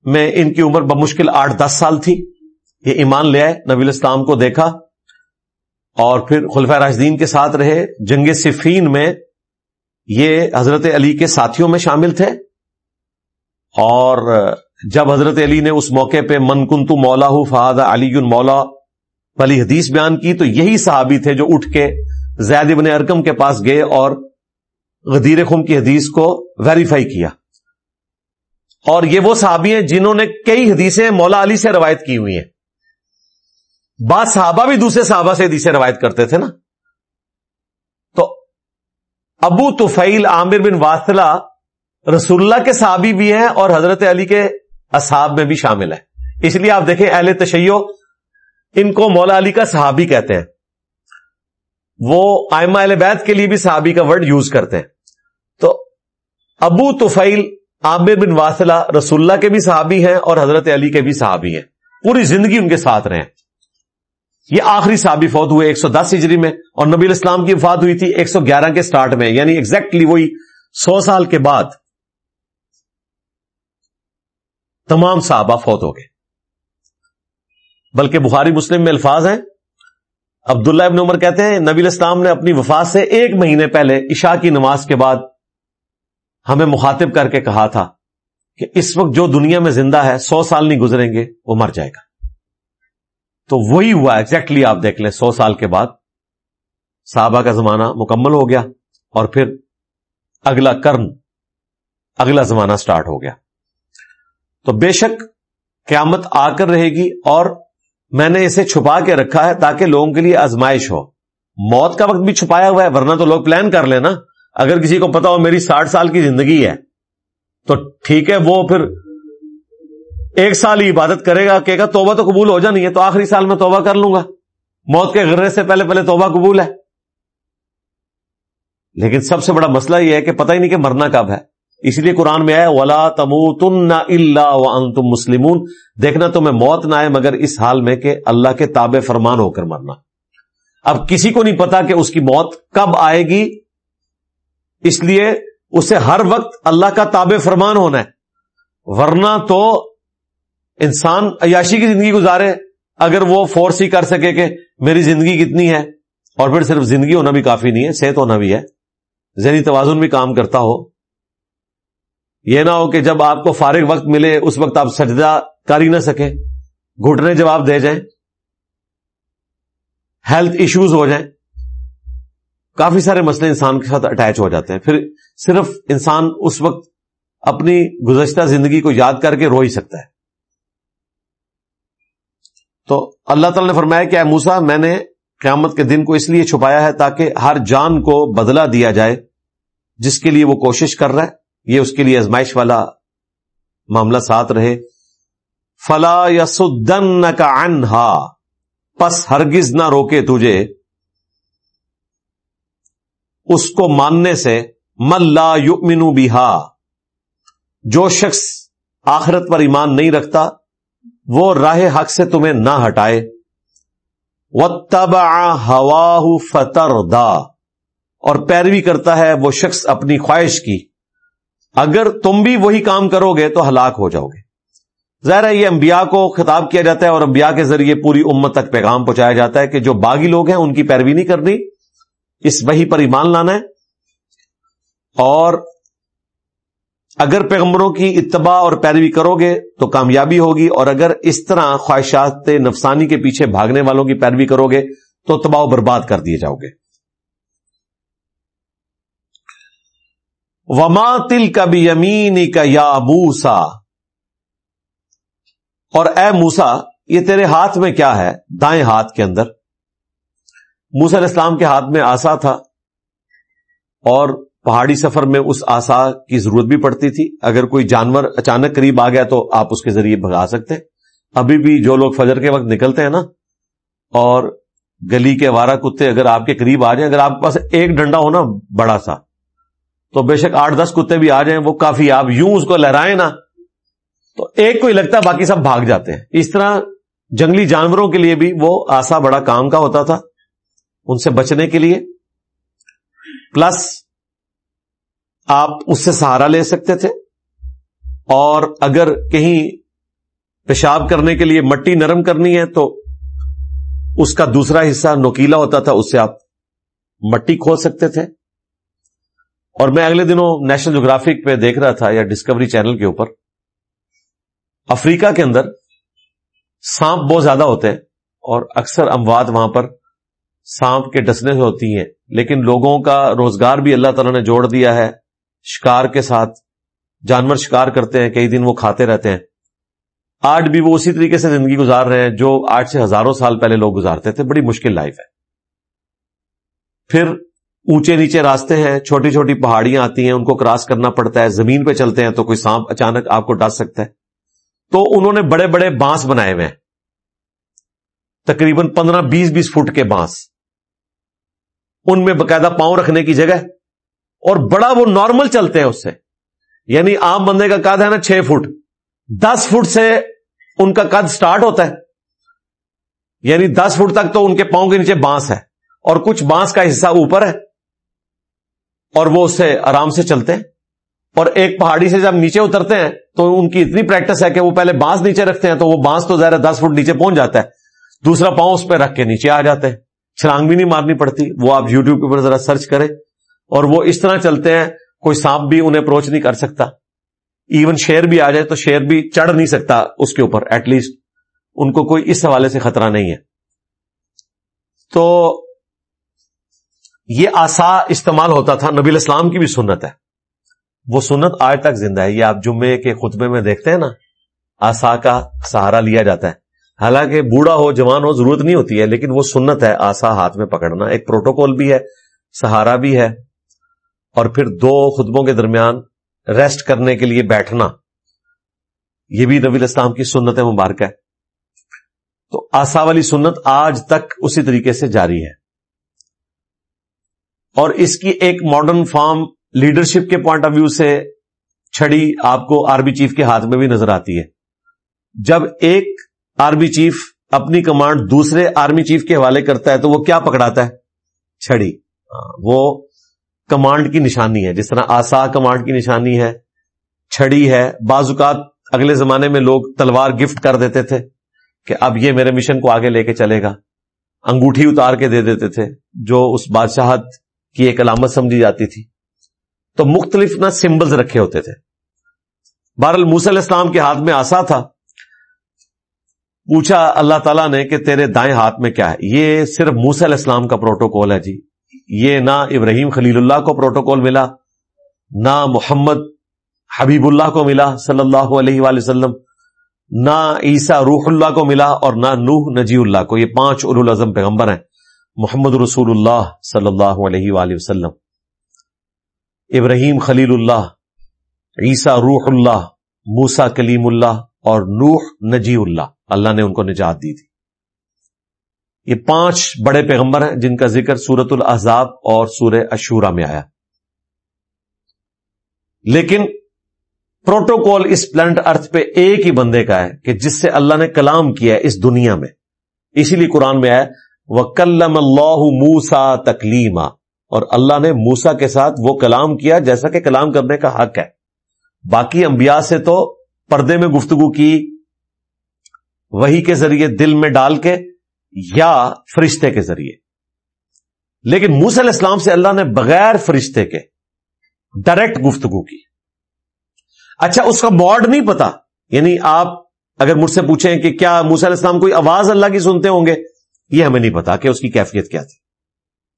میں ان کی عمر بمشکل آٹھ دس سال تھی۔ یہ ایمان لے آئے، نبی الاسلام کو دیکھا اور پھر خلفہ راشدین کے ساتھ رہے۔ جنگ صفین میں یہ حضرت علی کے ساتھیوں میں شامل تھے۔ اور جب حضرت علی نے اس موقع پہ من کنتو مولا فہد علی مولا والی حدیث بیان کی، تو یہی صحابی تھے جو اٹھ کے زید ابن ارکم کے پاس گئے اور غدیر خم کی حدیث کو ویریفائی کیا۔ اور یہ وہ صحابی ہیں جنہوں نے کئی حدیثیں مولا علی سے روایت کی ہوئی ہیں۔ بعض صحابہ بھی دوسرے صحابہ سے حدیثیں روایت کرتے تھے نا۔ تو ابو توفیل عامر بن واسلہ رسول اللہ کے صحابی بھی ہیں اور حضرت علی کے اصحاب میں بھی شامل ہے اس لیے آپ دیکھیں اہل تشیو ان کو مولا علی کا صحابی کہتے ہیں۔ وہ آئمہ اہل بیت کے لیے بھی صحابی کا ورڈ یوز کرتے ہیں۔ تو ابو توفیل عامر بن واسلہ رسول اللہ کے بھی صحابی ہیں اور حضرت علی کے بھی صحابی ہیں۔ پوری زندگی ان کے ساتھ رہے ہیں۔ یہ آخری صحابی فوت ہوئے ایک سو دس ہجری میں اور نبی الاسلام کی وفات ہوئی تھی ایک سو گیارہ کے سٹارٹ میں یعنی ایگزیکٹلی وہی سو سال کے بعد تمام صحابہ فوت ہو گئے۔ بلکہ بخاری مسلم میں الفاظ ہیں۔ عبداللہ ابن عمر کہتے ہیں، نبی الاسلام نے اپنی وفات سے ایک مہینے پہلے عشاء کی نماز کے بعد ہمیں مخاطب کر کے کہا تھا کہ اس وقت جو دنیا میں زندہ ہے، سو سال نہیں گزریں گے، وہ مر جائے گا۔ تو وہی ہوا ایگزیکٹلی آپ دیکھ لیں، سو سال کے بعد صحابہ کا زمانہ مکمل ہو گیا اور پھر اگلا کرن، اگلا زمانہ سٹارٹ ہو گیا۔ تو بے شک قیامت آ کر رہے گی اور میں نے اسے چھپا کے رکھا ہے تاکہ لوگوں کے لیے آزمائش ہو۔ موت کا وقت بھی چھپایا ہوا ہے، ورنہ تو لوگ پلان کر لینا اگر کسی کو پتا ہو میری ساٹھ سال کی زندگی ہے، تو ٹھیک ہے، وہ پھر ایک سال ہی عبادت کرے گا کہ گا، توبہ تو قبول ہو جانی ہے، تو آخری سال میں توبہ کر لوں گا۔ موت کے غرے سے پہلے پہلے توبہ قبول ہے۔ لیکن سب سے بڑا مسئلہ یہ ہے کہ پتہ ہی نہیں کہ مرنا کب ہے۔ اس لیے قرآن میں آیا ولا تم تن اللہ و تم مسلمون۔ دیکھنا تمہیں موت نہ آئے مگر اس حال میں کہ اللہ کے تاب فرمان ہو کر مرنا۔ اب کسی کو نہیں پتا کہ اس کی موت کب آئے گی۔ اس لیے اسے ہر وقت اللہ کا تاب فرمان ہونا ہے۔ ورنہ تو انسان عیاشی کی زندگی گزارے، اگر وہ فورس ہی کر سکے کہ میری زندگی کتنی ہے، اور پھر صرف زندگی ہونا بھی کافی نہیں ہے، صحت ہونا بھی ہے، ذہنی توازن بھی کام کرتا ہو۔ یہ نہ ہو کہ جب آپ کو فارغ وقت ملے، اس وقت آپ سجدہ کر ہی نہ سکے، گھٹنے جواب دے جائیں۔ ہیلتھ ایشوز ہو جائیں۔ کافی سارے مسئلے انسان کے ساتھ اٹیچ ہو جاتے ہیں۔ پھر صرف انسان اس وقت اپنی گزشتہ زندگی کو یاد کر کے رو ہی سکتا ہے تو اللہ تعالی نے فرمایا کہ اے موسا میں نے قیامت کے دن کو اس لیے چھپایا ہے تاکہ ہر جان کو بدلہ دیا جائے، جس کے لیے وہ کوشش کر رہا ہے، یہ اس کے لیے ازمائش والا معاملہ ساتھ رہے۔ فلا یا سدن کا انہا پس ہرگز نہ روکے تجھے۔ اس کو ماننے سے ملا یؤمنو بہا جو شخص آخرت پر ایمان نہیں رکھتا وہ راہ حق سے تمہیں نہ ہٹائے۔ و تبا ہوا فتر دا اور پیروی کرتا ہے وہ شخص اپنی خواہش کی۔ اگر تم بھی وہی کام کرو گے تو ہلاک ہو جاؤ گے۔ ظاہر ہے یہ انبیاء کو خطاب کیا جاتا ہے اور انبیاء کے ذریعے پوری امت تک پیغام پہنچایا جاتا ہے کہ جو باغی لوگ ہیں ان کی پیروی نہیں کرنی۔ اس وہی پر ایمان لانا ہے۔ اور اگر پیغمبروں کی اتباع اور پیروی کرو گے تو کامیابی ہوگی، اور اگر اس طرح خواہشات نفسانی کے پیچھے بھاگنے والوں کی پیروی کرو گے تو تباہ و برباد کر دیے جاؤ گے۔ وما تل کا بھی یمینی کا یا موسا اور اے موسا یہ تیرے ہاتھ میں کیا ہے؟ دائیں ہاتھ کے اندر۔ موسا علیہ السلام کے ہاتھ میں آسا تھا اور پہاڑی سفر میں اس آسا کی ضرورت بھی پڑتی تھی۔ اگر کوئی جانور اچانک قریب آ گیا تو آپ اس کے ذریعے بھگا سکتے۔ ابھی بھی جو لوگ فجر کے وقت نکلتے ہیں نا، اور گلی کے وارہ کتے اگر آپ کے قریب آ جائیں، اگر آپ کے پاس ایک ڈنڈا ہو نا بڑا سا، تو بے شک آٹھ دس کتے بھی آ جائیں، وہ کافی آپ یوں اس کو لہرائیں نا، تو ایک کو ہی لگتا ہے باقی سب بھاگ جاتے ہیں۔ اس طرح جنگلی جانوروں کے لیے بھی وہ آسا بڑا کام کا ہوتا تھا، ان سے بچنے کے لیے۔ پلس آپ اس سے سہارا لے سکتے تھے؟ اور اگر کہیں پیشاب کرنے کے لیے مٹی نرم کرنی ہے تو اس کا دوسرا حصہ نوکیلا ہوتا تھا، اس سے آپ مٹی کھول سکتے تھے۔ اور میں اگلے دنوں نیشنل جغرافک پہ دیکھ رہا تھا یا ڈسکوری چینل کے اوپر، افریقہ کے اندر سانپ بہت زیادہ ہوتے ہیں اور اکثر اموات وہاں پر سانپ کے ڈسنے سے ہوتی ہیں، لیکن لوگوں کا روزگار بھی اللہ تعالیٰ نے جوڑ دیا ہے۔ شکار کے ساتھ، جانور شکار کرتے ہیں، کئی دن وہ کھاتے رہتے ہیں۔ آج بھی وہ اسی طریقے سے زندگی گزار رہے ہیں جو آج سے ہزاروں سال پہلے لوگ گزارتے تھے۔ بڑی مشکل لائف ہے۔ پھر اونچے نیچے راستے ہیں، چھوٹی چھوٹی پہاڑیاں آتی ہیں، ان کو کراس کرنا پڑتا ہے، زمین پہ چلتے ہیں تو کوئی سانپ اچانک آپ کو ڈس سکتا ہے۔ تو انہوں نے بڑے بڑے بانس بنائے ہوئے ہیں۔ تقریباً پندرہ بیس بیس فٹ کے بانس۔ ان میں باقاعدہ پاؤں رکھنے کی جگہ اور بڑا وہ نارمل چلتے ہیں اس سے۔ یعنی عام بندے کا قد ہے نا چھ فٹ۔ دس فٹ سے ان کا قد سٹارٹ ہوتا ہے۔ یعنی دس فٹ تک تو ان کے پاؤں کے نیچے بانس ہے۔ اور کچھ بانس کا حصہ اوپر ہے۔ اور وہ اس سے آرام سے چلتے ہیں۔ اور ایک پہاڑی سے جب نیچے اترتے ہیں تو ان کی اتنی پریکٹس ہے کہ وہ پہلے بانس نیچے رکھتے ہیں تو وہ بانس تو ذرا دس فٹ نیچے پہنچ جاتا ہے۔ دوسرا پاؤں اس پہ رکھ کے نیچے آ جاتے ہیں۔ چھلانگ بھی نہیں مارنی پڑتی۔ وہ آپ یوٹیوب کے اوپر ذرا سرچ کریں۔ اور وہ اس طرح چلتے ہیں، کوئی سانپ بھی انہیں اپروچ نہیں کر سکتا۔ ایون شیر بھی آ جائے تو شیر بھی چڑھ نہیں سکتا اس کے اوپر ایٹ لیسٹ ان کو کوئی اس حوالے سے خطرہ نہیں ہے۔ تو یہ آسا استعمال ہوتا تھا، نبی الاسلام کی بھی سنت ہے۔ وہ سنت آج تک زندہ ہے۔ یہ آپ جمعے کے خطبے میں دیکھتے ہیں نا، آسا کا سہارا لیا جاتا ہے۔ حالانکہ بوڑھا ہو، جوان ہو، ضرورت نہیں ہوتی ہے، لیکن وہ سنت ہے آسا ہاتھ میں پکڑنا۔ ایک پروٹوکول بھی ہے، سہارا بھی ہے۔ اور پھر دو خطبوں کے درمیان ریسٹ کرنے کے لیے بیٹھنا، یہ بھی نبی الاسلام کی سنت مبارک ہے۔ تو آسا والی سنت آج تک اسی طریقے سے جاری ہے۔ اور اس کی ایک ماڈرن فارم لیڈرشپ کے پوائنٹ آف ویو سے چھڑی آپ کو آرمی چیف کے ہاتھ میں بھی نظر آتی ہے۔ جب ایک آرمی چیف اپنی کمانڈ دوسرے آرمی چیف کے حوالے کرتا ہے تو وہ کیا پکڑاتا ہے؟ چھڑی۔ ہاں، وہ کمانڈ کی نشانی ہے۔ جس طرح آسا کمانڈ کی نشانی ہے، چھڑی ہے۔ بعض اوقات اگلے زمانے میں لوگ تلوار گفٹ کر دیتے تھے کہ اب یہ میرے مشن کو آگے لے کے چلے گا۔ انگوٹھی اتار کے دے دیتے تھے، جو اس بادشاہت کی ایک علامت سمجھی جاتی تھی۔ تو مختلف نہ سمبلز رکھے ہوتے تھے۔ بہرحال موسی علیہ السلام کے ہاتھ میں آسا تھا۔ پوچھا اللہ تعالیٰ نے کہ تیرے دائیں ہاتھ میں کیا ہے؟ یہ صرف موسی علیہ السلام کا پروٹوکول ہے جی۔ یہ نہ ابراہیم خلیل اللہ کو پروٹوکول ملا، نہ محمد حبیب اللہ کو ملا صلی اللہ علیہ وآلہ وسلم، نہ عیسیٰ روح اللہ کو ملا اور نہ نوح نجی اللہ کو۔ یہ پانچ الازم پیغمبر ہیں، محمد رسول اللہ صلی اللہ علیہ وآلہ وسلم۔ ابراہیم خلیل اللہ، عیسیٰ روح اللہ موسا کلیم اللہ اور نوح نجی اللہ۔ اللہ نے ان کو نجات دی تھی۔ یہ پانچ بڑے پیغمبر ہیں جن کا ذکر سورت الحضاب اور سورہ اشورا میں آیا۔ لیکن پروٹوکول اس پلانٹ ارتھ پہ ایک ہی بندے کا ہے کہ جس سے اللہ نے کلام کیا ہے اس دنیا میں۔ اسی لیے قرآن میں آیا وہ کلم اللہ موسا تکلیما اور اللہ نے موسا کے ساتھ وہ کلام کیا جیسا کہ کلام کرنے کا حق ہے۔ باقی انبیاء سے تو پردے میں گفتگو کی وہی کے ذریعے دل میں ڈال کے یا فرشتے کے ذریعے۔ لیکن موسی علیہ السلام سے اللہ نے بغیر فرشتے کے ڈائریکٹ گفتگو کی۔ اچھا اس کا بورڈ نہیں پتا۔ یعنی آپ اگر مجھ سے پوچھیں کہ کیا موسی علیہ السلام کوئی آواز اللہ کی سنتے ہوں گے؟ یہ ہمیں نہیں پتا کہ اس کی کیفیت کیا تھی۔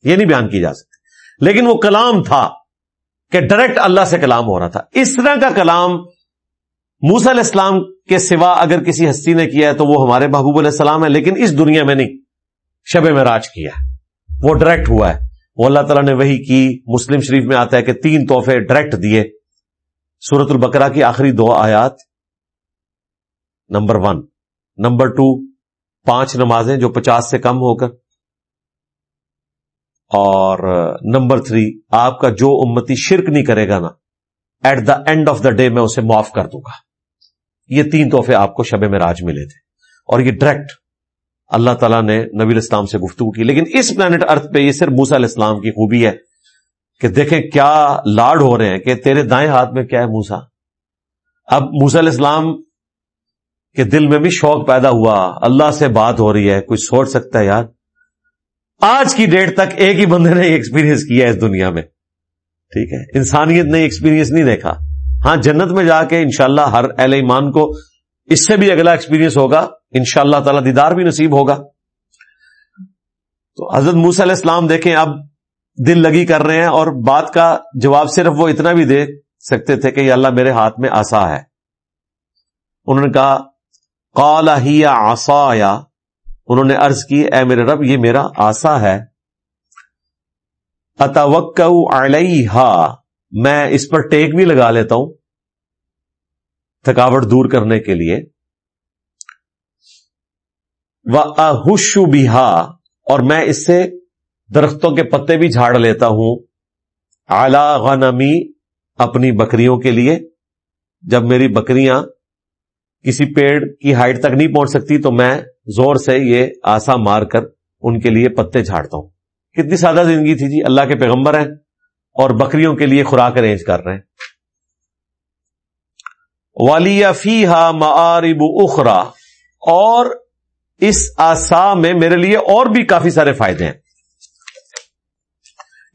یہ نہیں بیان کی جا سکتی۔ لیکن وہ کلام تھا کہ ڈائریکٹ اللہ سے کلام ہو رہا تھا۔ اس طرح کا کلام موسا علیہ السلام کے سوا اگر کسی ہستی نے کیا ہے تو وہ ہمارے محبوب علیہ السلام ہے لیکن اس دنیا میں نہیں۔ شب میں راج کیا ہے۔ وہ ڈائریکٹ ہوا ہے۔ وہ اللہ تعالیٰ نے وہی کی۔ مسلم شریف میں آتا ہے کہ تین تحفے ڈائریکٹ دیے۔ سورت البکرا کی آخری دو آیات۔ نمبر ون نمبر ٹو پانچ نمازیں جو پچاس سے کم ہو کر۔ اور نمبر تھری آپ کا جو امتی شرک نہیں کرے گا نا at the end of the day میں اسے معاف کر دوں گا۔ یہ تین تحفے آپ کو شب میں راج ملے تھے اور یہ ڈائریکٹ اللہ تعالیٰ نے نبی الاسلام سے گفتگو کی۔ لیکن اس پلانٹ ارتھ پہ یہ صرف موسا علیہ السلام کی خوبی ہے کہ دیکھیں کیا لاڈ ہو رہے ہیں کہ تیرے دائیں ہاتھ میں کیا ہے موسا اب موسا علیہ السلام کے دل میں بھی شوق پیدا ہوا۔ اللہ سے بات ہو رہی ہے۔ کوئی سوچ سکتا ہے یار؟ آج کی ڈیٹ تک ایک ہی بندے نے ایکسپیرینس کیا ہے اس دنیا میں۔ ٹھیک ہے؟ انسانیت نے ایکسپیرینس نہیں دیکھا۔ ہاں جنت میں جا کے انشاءاللہ ہر اہل ایمان کو اس سے بھی اگلا ایکسپیرینس ہوگا۔ ان شاء اللہ تعالی دیدار بھی نصیب ہوگا۔ تو حضرت موس علیہ السلام دیکھیں، اب دل لگی کر رہے ہیں اور بات کا جواب صرف وہ اتنا بھی دے سکتے تھے کہ یہ اللہ میرے ہاتھ میں آسا ہے۔ انہوں نے کہا کالا ہی آسا آیا انہوں نے ارض کی، اے میرے رب، یہ میرا آسا ہے۔ اتوک علیہ میں اس پر ٹیک بھی لگا لیتا ہوں تھکاوٹ دور کرنے کے لیے۔ وہ بہا اور میں اس سے درختوں کے پتے بھی جھاڑ لیتا ہوں۔ اعلی غنمی اپنی بکریوں کے لیے۔ جب میری بکریاں کسی پیڑ کی ہائٹ تک نہیں پہنچ سکتی، تو میں زور سے یہ آسا مار کر ان کے لیے پتے جھاڑتا ہوں۔ کتنی سادہ زندگی تھی جی اللہ کے پیغمبر ہیں۔ اور بکریوں کے لیے خوراک ارینج کر رہے ہیں۔ والی فی ہا معرب اخرا اور اس آسا میں میرے لیے اور بھی کافی سارے فائدے ہیں۔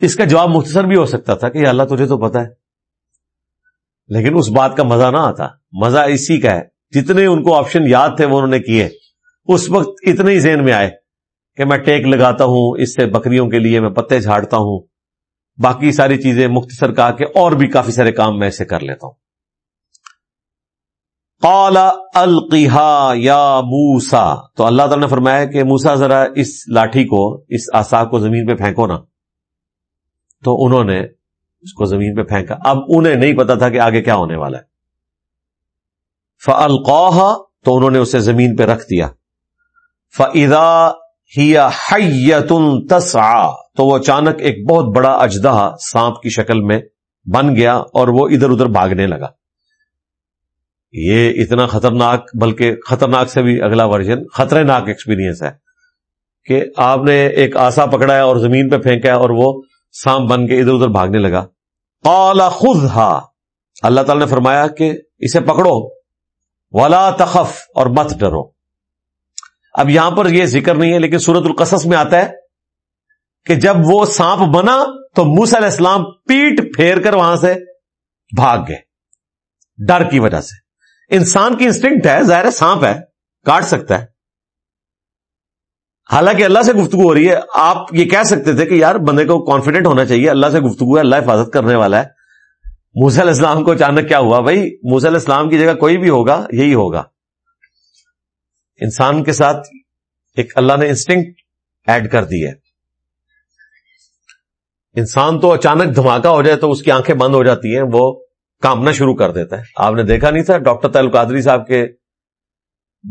اس کا جواب مختصر بھی ہو سکتا تھا کہ اللہ تجھے تو پتا ہے۔ لیکن اس بات کا مزہ نہ آتا۔ مزہ اسی کا ہے۔ جتنے ان کو آپشن یاد تھے وہ انہوں نے کیے۔ اس وقت اتنے ہی ذہن میں آئے کہ میں ٹیک لگاتا ہوں، اس سے بکریوں کے لیے میں پتے جھاڑتا ہوں۔ باقی ساری چیزیں مختصر کہا کہ اور بھی کافی سارے کام میں ایسے کر لیتا ہوں۔ قالا القیحا یا موسا تو اللہ تعالیٰ نے فرمایا کہ موسا ذرا اس لاٹھی کو، اس آسا کو زمین پہ پھینکو نا۔ تو انہوں نے اس کو زمین پہ پھینکا۔ اب انہیں نہیں پتا تھا کہ آگے کیا ہونے والا ہے۔ فلقوہ تو انہوں نے اسے زمین پہ رکھ دیا۔ فضا ہی تسا تو وہ اچانک ایک بہت بڑا اجدہ سانپ کی شکل میں بن گیا اور وہ ادھر ادھر بھاگنے لگا۔ یہ اتنا خطرناک، بلکہ خطرناک سے بھی اگلا ورژن خطرے ناک ایکسپیرینس ہے کہ آپ نے ایک آسا پکڑا ہے اور زمین پہ پھینکا ہے اور وہ سام بن کے ادھر ادھر بھاگنے لگا۔ قال خود ہا اللہ تعالی نے فرمایا کہ اسے پکڑو، ولا تخف اور مت ڈرو۔ اب یہاں پر یہ ذکر نہیں ہے، لیکن سورت القصص میں آتا ہے کہ جب وہ سانپ بنا تو موس علیہ السلام پیٹ پھیر کر وہاں سے بھاگ گئے، ڈر کی وجہ سے۔ انسان کی انسٹنکٹ ہے، ظاہر سانپ ہے، کاٹ سکتا ہے۔ حالانکہ اللہ سے گفتگو ہو رہی ہے، آپ یہ کہہ سکتے تھے کہ یار بندے کو کانفیڈنٹ ہونا چاہیے، اللہ سے گفتگو ہے، اللہ حفاظت کرنے والا ہے۔ موسی علیہ السلام کو اچانک کیا ہوا؟ بھائی، موسی علیہ السلام کی جگہ کوئی بھی ہوگا، یہی ہوگا۔ انسان کے ساتھ ایک اللہ نے انسٹنکٹ ایڈ کر دی ہے۔ انسان تو اچانک دھماکہ ہو جائے تو اس کی آنکھیں بند ہو جاتی ہیں، وہ کامنا شروع کر دیتا ہے۔ آپ نے دیکھا نہیں تھا، ڈاکٹر تعلق قادری صاحب کے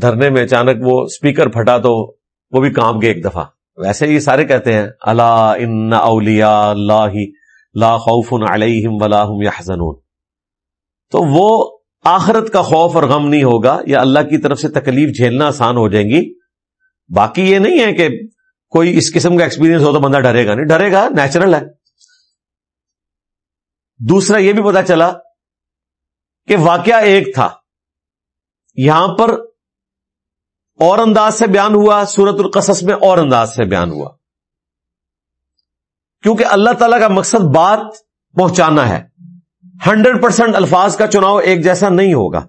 دھرنے میں اچانک وہ اسپیکر پھٹا تو وہ بھی کام گئے ایک دفعہ۔ ویسے یہ سارے کہتے ہیں اللہ ان اولیا اللہ لا خوف علیہم ولا هم يحزنون تو وہ آخرت کا خوف اور غم نہیں ہوگا یا اللہ کی طرف سے تکلیف جھیلنا آسان ہو جائیں گی۔ باقی یہ نہیں ہے کہ کوئی اس قسم کا ایکسپیرینس ہو تو بندہ ڈرے گا، نہیں، ڈرے گا نیچرل ہے۔ دوسرا یہ بھی پتا چلا کہ واقعہ ایک تھا۔ یہاں پر اور انداز سے بیان ہوا سورت القصص میں اور انداز سے بیان ہوا۔ کیونکہ اللہ تعالی کا مقصد بات پہنچانا ہے۔ ہنڈریڈ پرسینٹ الفاظ کا چناؤ ایک جیسا نہیں ہوگا۔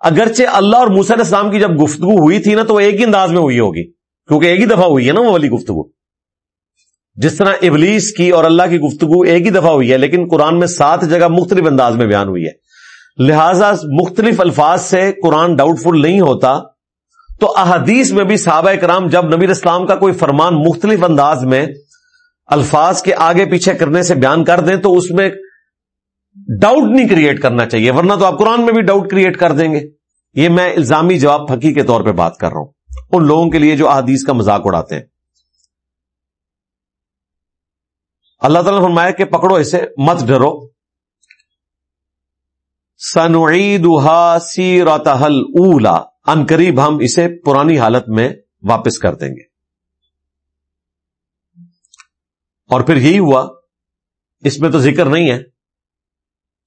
اگرچہ اللہ اور موسیٰ اسلام کی جب گفتگو ہوئی تھی نا، تو ایک ہی انداز میں ہوئی ہوگی۔ کیونکہ ایک ہی دفعہ ہوئی ہے نا وہ والی گفتگو۔ جس طرح ابلیس کی اور اللہ کی گفتگو ایک ہی دفعہ ہوئی ہے، لیکن قرآن میں سات جگہ مختلف انداز میں بیان ہوئی ہے۔ لہذا مختلف الفاظ سے قرآن ڈاؤٹ فل نہیں ہوتا۔ تو احادیث میں بھی صحابہ کرام جب نبی اسلام کا کوئی فرمان مختلف انداز میں الفاظ کے آگے پیچھے کرنے سے بیان کر دیں، تو اس میں ڈاؤٹ نہیں کریٹ کرنا چاہیے، ورنہ تو آپ قرآن میں بھی ڈاؤٹ کریٹ کر دیں گے۔ یہ میں الزامی جواب پھکی کے طور پہ بات کر رہا ہوں۔ ان لوگوں کے لیے جو احادیث کا مذاق اڑاتے ہیں۔ اللہ تعالیٰ نے فرمایا کہ پکڑو اسے، مت ڈرو۔ سنعید سی رتحل اولا ان قریب ہم اسے پرانی حالت میں واپس کر دیں گے۔ اور پھر یہی ہوا۔ اس میں تو ذکر نہیں ہے۔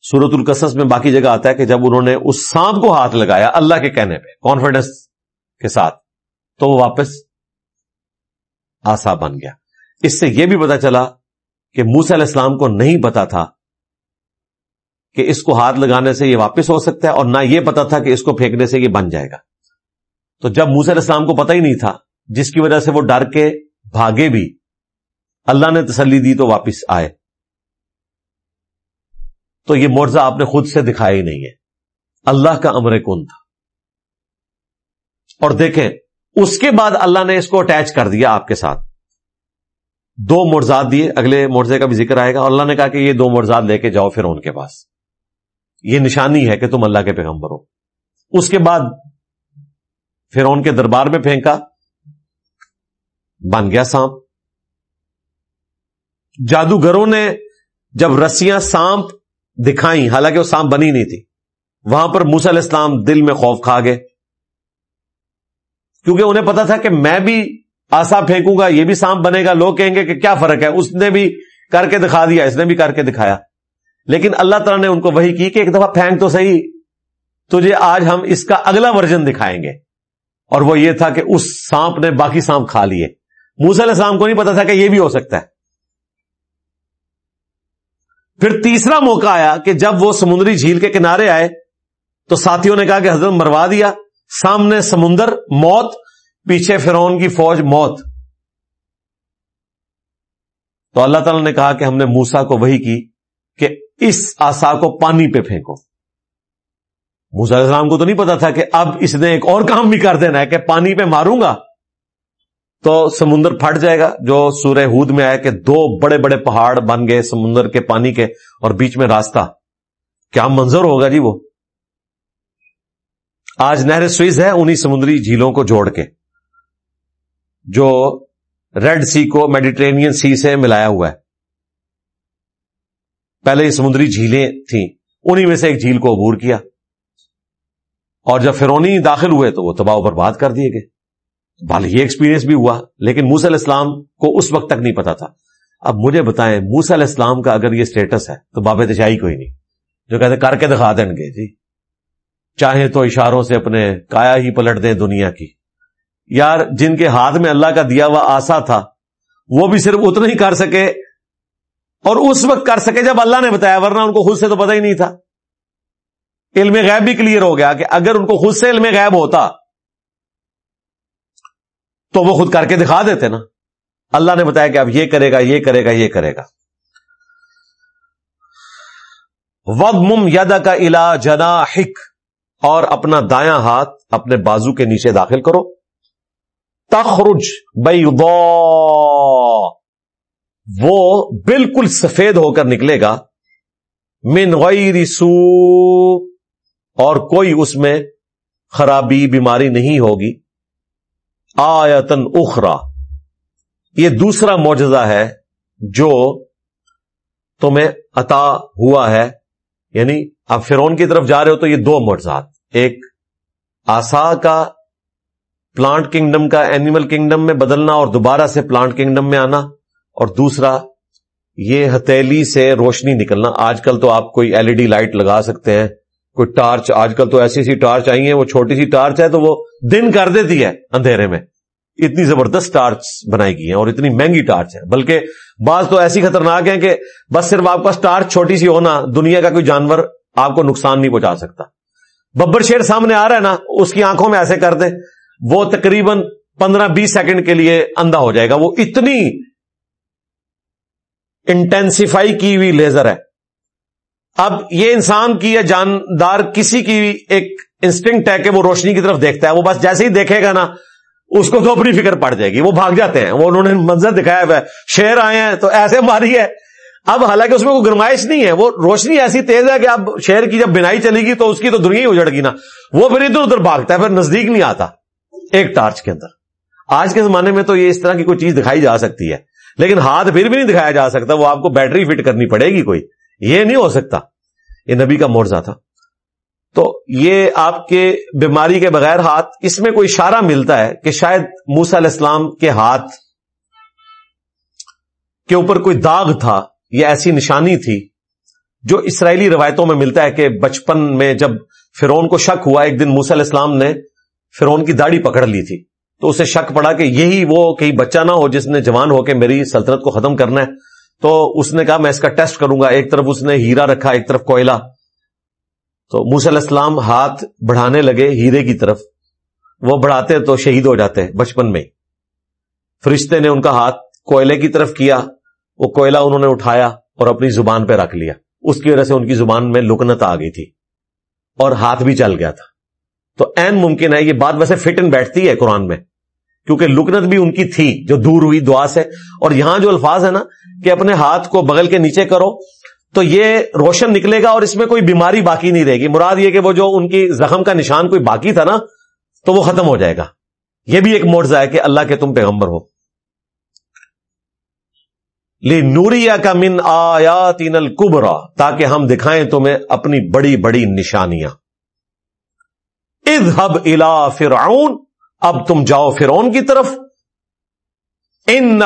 سورت القصص میں باقی جگہ آتا ہے کہ جب انہوں نے اس سانپ کو ہاتھ لگایا اللہ کے کہنے پہ کانفیڈنس کے ساتھ، تو وہ واپس آسا بن گیا۔ اس سے یہ بھی پتا چلا کہ موسی علیہ السلام کو نہیں پتا تھا کہ اس کو ہاتھ لگانے سے یہ واپس ہو سکتا ہے اور نہ یہ پتا تھا کہ اس کو پھینکنے سے یہ بن جائے گا۔ تو جب موسی علیہ السلام کو پتہ ہی نہیں تھا، جس کی وجہ سے وہ ڈر کے بھاگے بھی، اللہ نے تسلی دی تو واپس آئے۔ تو یہ مرزا آپ نے خود سے دکھایا ہی نہیں ہے۔ اللہ کا امر کن تھا۔ اور دیکھیں، اس کے بعد اللہ نے اس کو اٹیچ کر دیا آپ کے ساتھ۔ دو مرزاد دیے، اگلے مرزے کا بھی ذکر آئے گا۔ اور اللہ نے کہا کہ یہ دو مرزاد لے کے جاؤ پھر ان کے پاس۔ یہ نشانی ہے کہ تم اللہ کے پیغمبر ہو۔ اس کے بعد پھر ان کے دربار میں پھینکا۔ بن گیا سانپ۔ جادوگروں نے جب رسیاں سانپ دکھائیں، حالانکہ وہ سانپ بنی نہیں تھی۔ وہاں پر موسی علیہ السلام دل میں خوف کھا گئے۔ کیونکہ انہیں پتا تھا کہ میں بھی آسا پھینکوں گا، یہ بھی سانپ بنے گا، لوگ کہیں گے کہ کیا فرق ہے؟ اس نے بھی کر کے دکھا دیا، اس نے بھی کر کے دکھایا۔ لیکن اللہ تعالیٰ نے ان کو وہی کی کہ ایک دفعہ پھینک تو صحیح، تجھے آج ہم اس کا اگلا ورژن دکھائیں گے۔ اور وہ یہ تھا کہ اس سانپ نے باقی سانپ کھا لیے۔ موسی علیہ السلام کو نہیں پتا تھا کہ یہ بھی ہو سکتا ہے۔ پھر تیسرا موقع آیا کہ جب وہ سمندری جھیل کے کنارے آئے تو ساتھیوں نے کہا کہ حضرت مروا دیا۔ سامنے سمندر، موت، پیچھے فرون کی فوج، موت۔ تو اللہ تعالی نے کہا کہ ہم نے موسا کو وہی کی کہ اس آسا کو پانی پہ پھینکو۔ موسا السلام کو تو نہیں پتا تھا کہ اب اس نے ایک اور کام بھی کر دینا ہے کہ پانی پہ ماروں گا۔ تو سمندر پھٹ جائے گا، جو سورہ ہود میں آیا کہ دو بڑے بڑے پہاڑ بن گئے سمندر کے پانی کے اور بیچ میں راستہ۔ کیا منظر ہوگا جی وہ؟ آج نہر سوئز ہے انہی سمندری جھیلوں کو جوڑ کے، جو ریڈ سی کو میڈیٹرینین سی سے ملایا ہوا ہے۔ پہلے یہ سمندری جھیلیں تھیں، انہی میں سے ایک جھیل کو عبور کیا۔ اور جب فرونی داخل ہوئے تو وہ تباہ و برباد کر دیے گئے۔ بھال یہ ایکسپیرینس بھی ہوا، لیکن موسی علیہ السلام کو اس وقت تک نہیں پتا تھا۔ اب مجھے بتائیں، موسی علیہ السلام کا اگر یہ اسٹیٹس ہے تو باب تشائی کوئی نہیں۔ جو کہتے کر کے دکھا دیں گے جی۔ چاہے تو اشاروں سے اپنے کایا ہی پلٹ دیں دنیا کی۔ یار، جن کے ہاتھ میں اللہ کا دیا ہوا آسا تھا، وہ بھی صرف اتنا ہی کر سکے اور اس وقت کر سکے جب اللہ نے بتایا، ورنہ ان کو خود سے تو پتہ ہی نہیں تھا۔ علم غیب بھی کلیئر ہو گیا کہ اگر ان کو خود سے علم غیب ہوتا تو وہ خود کر کے دکھا دیتے نا۔ اللہ نے بتایا کہ اب یہ کرے گا، یہ کرے گا، یہ کرے گا۔ ود مم یادا کا علا جنا ہک اور اپنا دایاں ہاتھ اپنے بازو کے نیچے داخل کرو۔ تخرج بئی وہ بالکل سفید ہو کر نکلے گا۔ من غیر سو اور کوئی اس میں خرابی، بیماری نہیں ہوگی۔ آیتن اخرا۔ یہ دوسرا معجزہ ہے جو تمہیں عطا ہوا ہے۔ یعنی آپ فرون کی طرف جا رہے ہو تو یہ دو معجزات۔ ایک آسا کا پلانٹ کنگڈم کا اینیمل کنگڈم میں بدلنا اور دوبارہ سے پلانٹ کنگڈم میں آنا۔ اور دوسرا یہ ہتیلی سے روشنی نکلنا۔ آج کل تو آپ کوئی ایل ای ڈی لائٹ لگا سکتے ہیں۔ کوئی ٹارچ، آج کل تو ایسی سی ٹارچ آئی ہیں، وہ چھوٹی سی ٹارچ ہے تو وہ دن کر دیتی ہے اندھیرے میں۔ اتنی زبردست ٹارچ بنائی گئی ہیں اور اتنی مہنگی ٹارچ ہے بلکہ بعض تو ایسی خطرناک ہیں کہ بس صرف آپ پاس ٹارچ چھوٹی سی ہونا دنیا کا کوئی جانور آپ کو نقصان نہیں پہنچا سکتا۔ ببر شیر سامنے آ رہا ہے نا، اس کی آنکھوں میں ایسے کر دیں۔ وہ تقریباً پندرہ بیس سیکنڈ کے لیے اندھا ہو جائے گا۔ وہ اتنی انٹینسیفائی کی ہوئی لیزر ہے۔ اب یہ انسان کی یا جاندار کسی کی ایک انسٹنکٹ ہے کہ وہ روشنی کی طرف دیکھتا ہے، وہ بس جیسے ہی دیکھے گا نا، اس کو تو اپنی فکر پڑ جائے گی، وہ بھاگ جاتے ہیں، وہ انہوں نے منظر دکھایا ہوا ہے، شیر آئے ہیں، تو ایسے ماری ہے۔ اب حالانکہ اس میں کوئی گرمائش نہیں ہے، وہ روشنی ایسی تیز ہے کہ اب شیر کی جب بنائی چلے گی تو اس کی تو دنیا ہی اجڑ گی نا۔ وہ پھر ادھر ادھر بھاگتا ہے، پھر نزدیک نہیں آتا، ایک ٹارچ کے اندر۔ آج کے زمانے میں تو یہ اس طرح کی کوئی چیز دکھائی جا سکتی ہے، لیکن ہاتھ پھر بھی نہیں دکھایا جا سکتا، وہ آپ کو بیٹری فٹ کرنی پڑے گی کوئی۔ یہ نہیں ہو سکتا۔ یہ نبی کا مورزہ تھا۔ تو یہ آپ کے بیماری کے بغیر ہاتھ، اس میں کوئی اشارہ ملتا ہے کہ شاید موسا علیہ السلام کے ہاتھ کے اوپر کوئی داغ تھا یہ ایسی نشانی تھی جو اسرائیلی روایتوں میں ملتا ہے کہ بچپن میں جب فرون کو شک ہوا، ایک دن موسا علیہ السلام نے فرون کی داڑھی پکڑ لی تھی۔ تو اسے شک پڑا کہ یہی وہ کہیں بچہ نہ ہو جس نے جوان ہو کے میری سلطنت کو ختم کرنا ہے۔ تو اس نے کہا میں اس کا ٹیسٹ کروں گا۔ ایک طرف اس نے ہیرا رکھا، ایک طرف کوئلہ۔ تو علیہ السلام ہاتھ بڑھانے لگے ہیرے کی طرف۔ وہ بڑھاتے تو شہید ہو جاتے بچپن میں۔ فرشتے نے ان کا ہاتھ کوئلے کی طرف کیا، وہ کوئلہ انہوں نے اٹھایا اور اپنی زبان پہ رکھ لیا۔ اس کی وجہ سے ان کی زبان میں لکنت آ گئی تھی اور ہاتھ بھی چل گیا تھا۔ تو این ممکن ہے، یہ بات ویسے فٹ ان بیٹھتی ہے قرآن میں۔ کیونکہ لکنت بھی ان کی تھی جو دور ہوئی دعا سے۔ اور یہاں جو الفاظ ہے نا کہ اپنے ہاتھ کو بغل کے نیچے کرو، تو یہ روشن نکلے گا اور اس میں کوئی بیماری باقی نہیں رہے گی۔ مراد یہ کہ وہ جو ان کی زخم کا نشان کوئی باقی تھا نا، تو وہ ختم ہو جائے گا۔ یہ بھی ایک موضاء ہے کہ اللہ کے تم پیغمبر ہو۔ لی نوریا کا من آیا تین القبرا تاکہ ہم دکھائیں تمہیں اپنی بڑی بڑی نشانیاں۔ ادب الا فرعون اب تم جاؤ فرعون کی طرف۔ ان نہ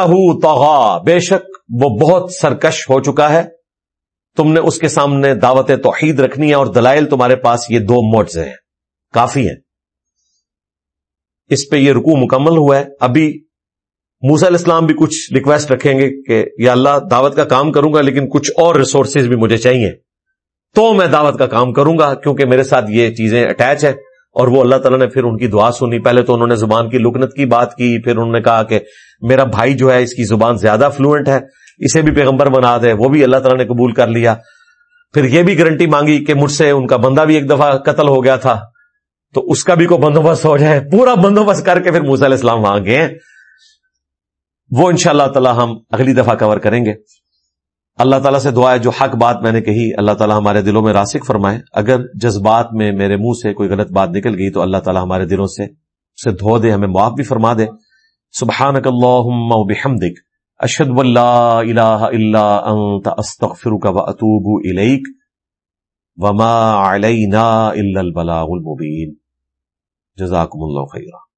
بے شک وہ بہت سرکش ہو چکا ہے۔ تم نے اس کے سامنے دعوت توحید رکھنی ہے اور دلائل تمہارے پاس یہ دو موجے ہیں۔ کافی ہیں۔ اس پہ یہ رکو مکمل ہوا ہے۔ ابھی موسا علیہ السلام بھی کچھ ریکویسٹ رکھیں گے کہ یا اللہ دعوت کا کام کروں گا، لیکن کچھ اور ریسورسز بھی مجھے چاہیے۔ تو میں دعوت کا کام کروں گا، کیونکہ میرے ساتھ یہ چیزیں اٹیچ ہے اور وہ اللہ تعالیٰ نے پھر ان کی دعا سنی۔ پہلے تو انہوں نے زبان کی لکنت کی بات کی، پھر انہوں نے کہا کہ میرا بھائی جو ہے، اس کی زبان زیادہ فلوئنٹ ہے، اسے بھی پیغمبر بنا دے۔ وہ بھی اللہ تعالیٰ نے قبول کر لیا۔ پھر یہ بھی گارنٹی مانگی کہ مجھ سے ان کا بندہ بھی ایک دفعہ قتل ہو گیا تھا۔ تو اس کا بھی کوئی بندوبست ہو جائے۔ پورا بندوبست کر کے پھر موسیٰ علیہ السلام وہاں گئے۔ وہ ان شاء اللہ تعالیٰ ہم اگلی دفعہ کور کریں گے۔ اللہ تعالیٰ سے دعا ہے، جو حق بات میں نے کہی، اللہ تعالیٰ ہمارے دلوں میں راسک فرمائے۔ اگر جذبات میں میرے منہ سے کوئی غلط بات نکل گئی، تو اللہ تعالیٰ ہمارے دلوں سے اسے دھو دے، ہمیں معاف بھی فرما دے۔ سبحانک اللہم و بحمدک اشد اللہ الہ الا انت، استغفرک و اتوب الیک۔ وما علینا الا البلاغ المبین۔ جزاکم اللہ خیرہ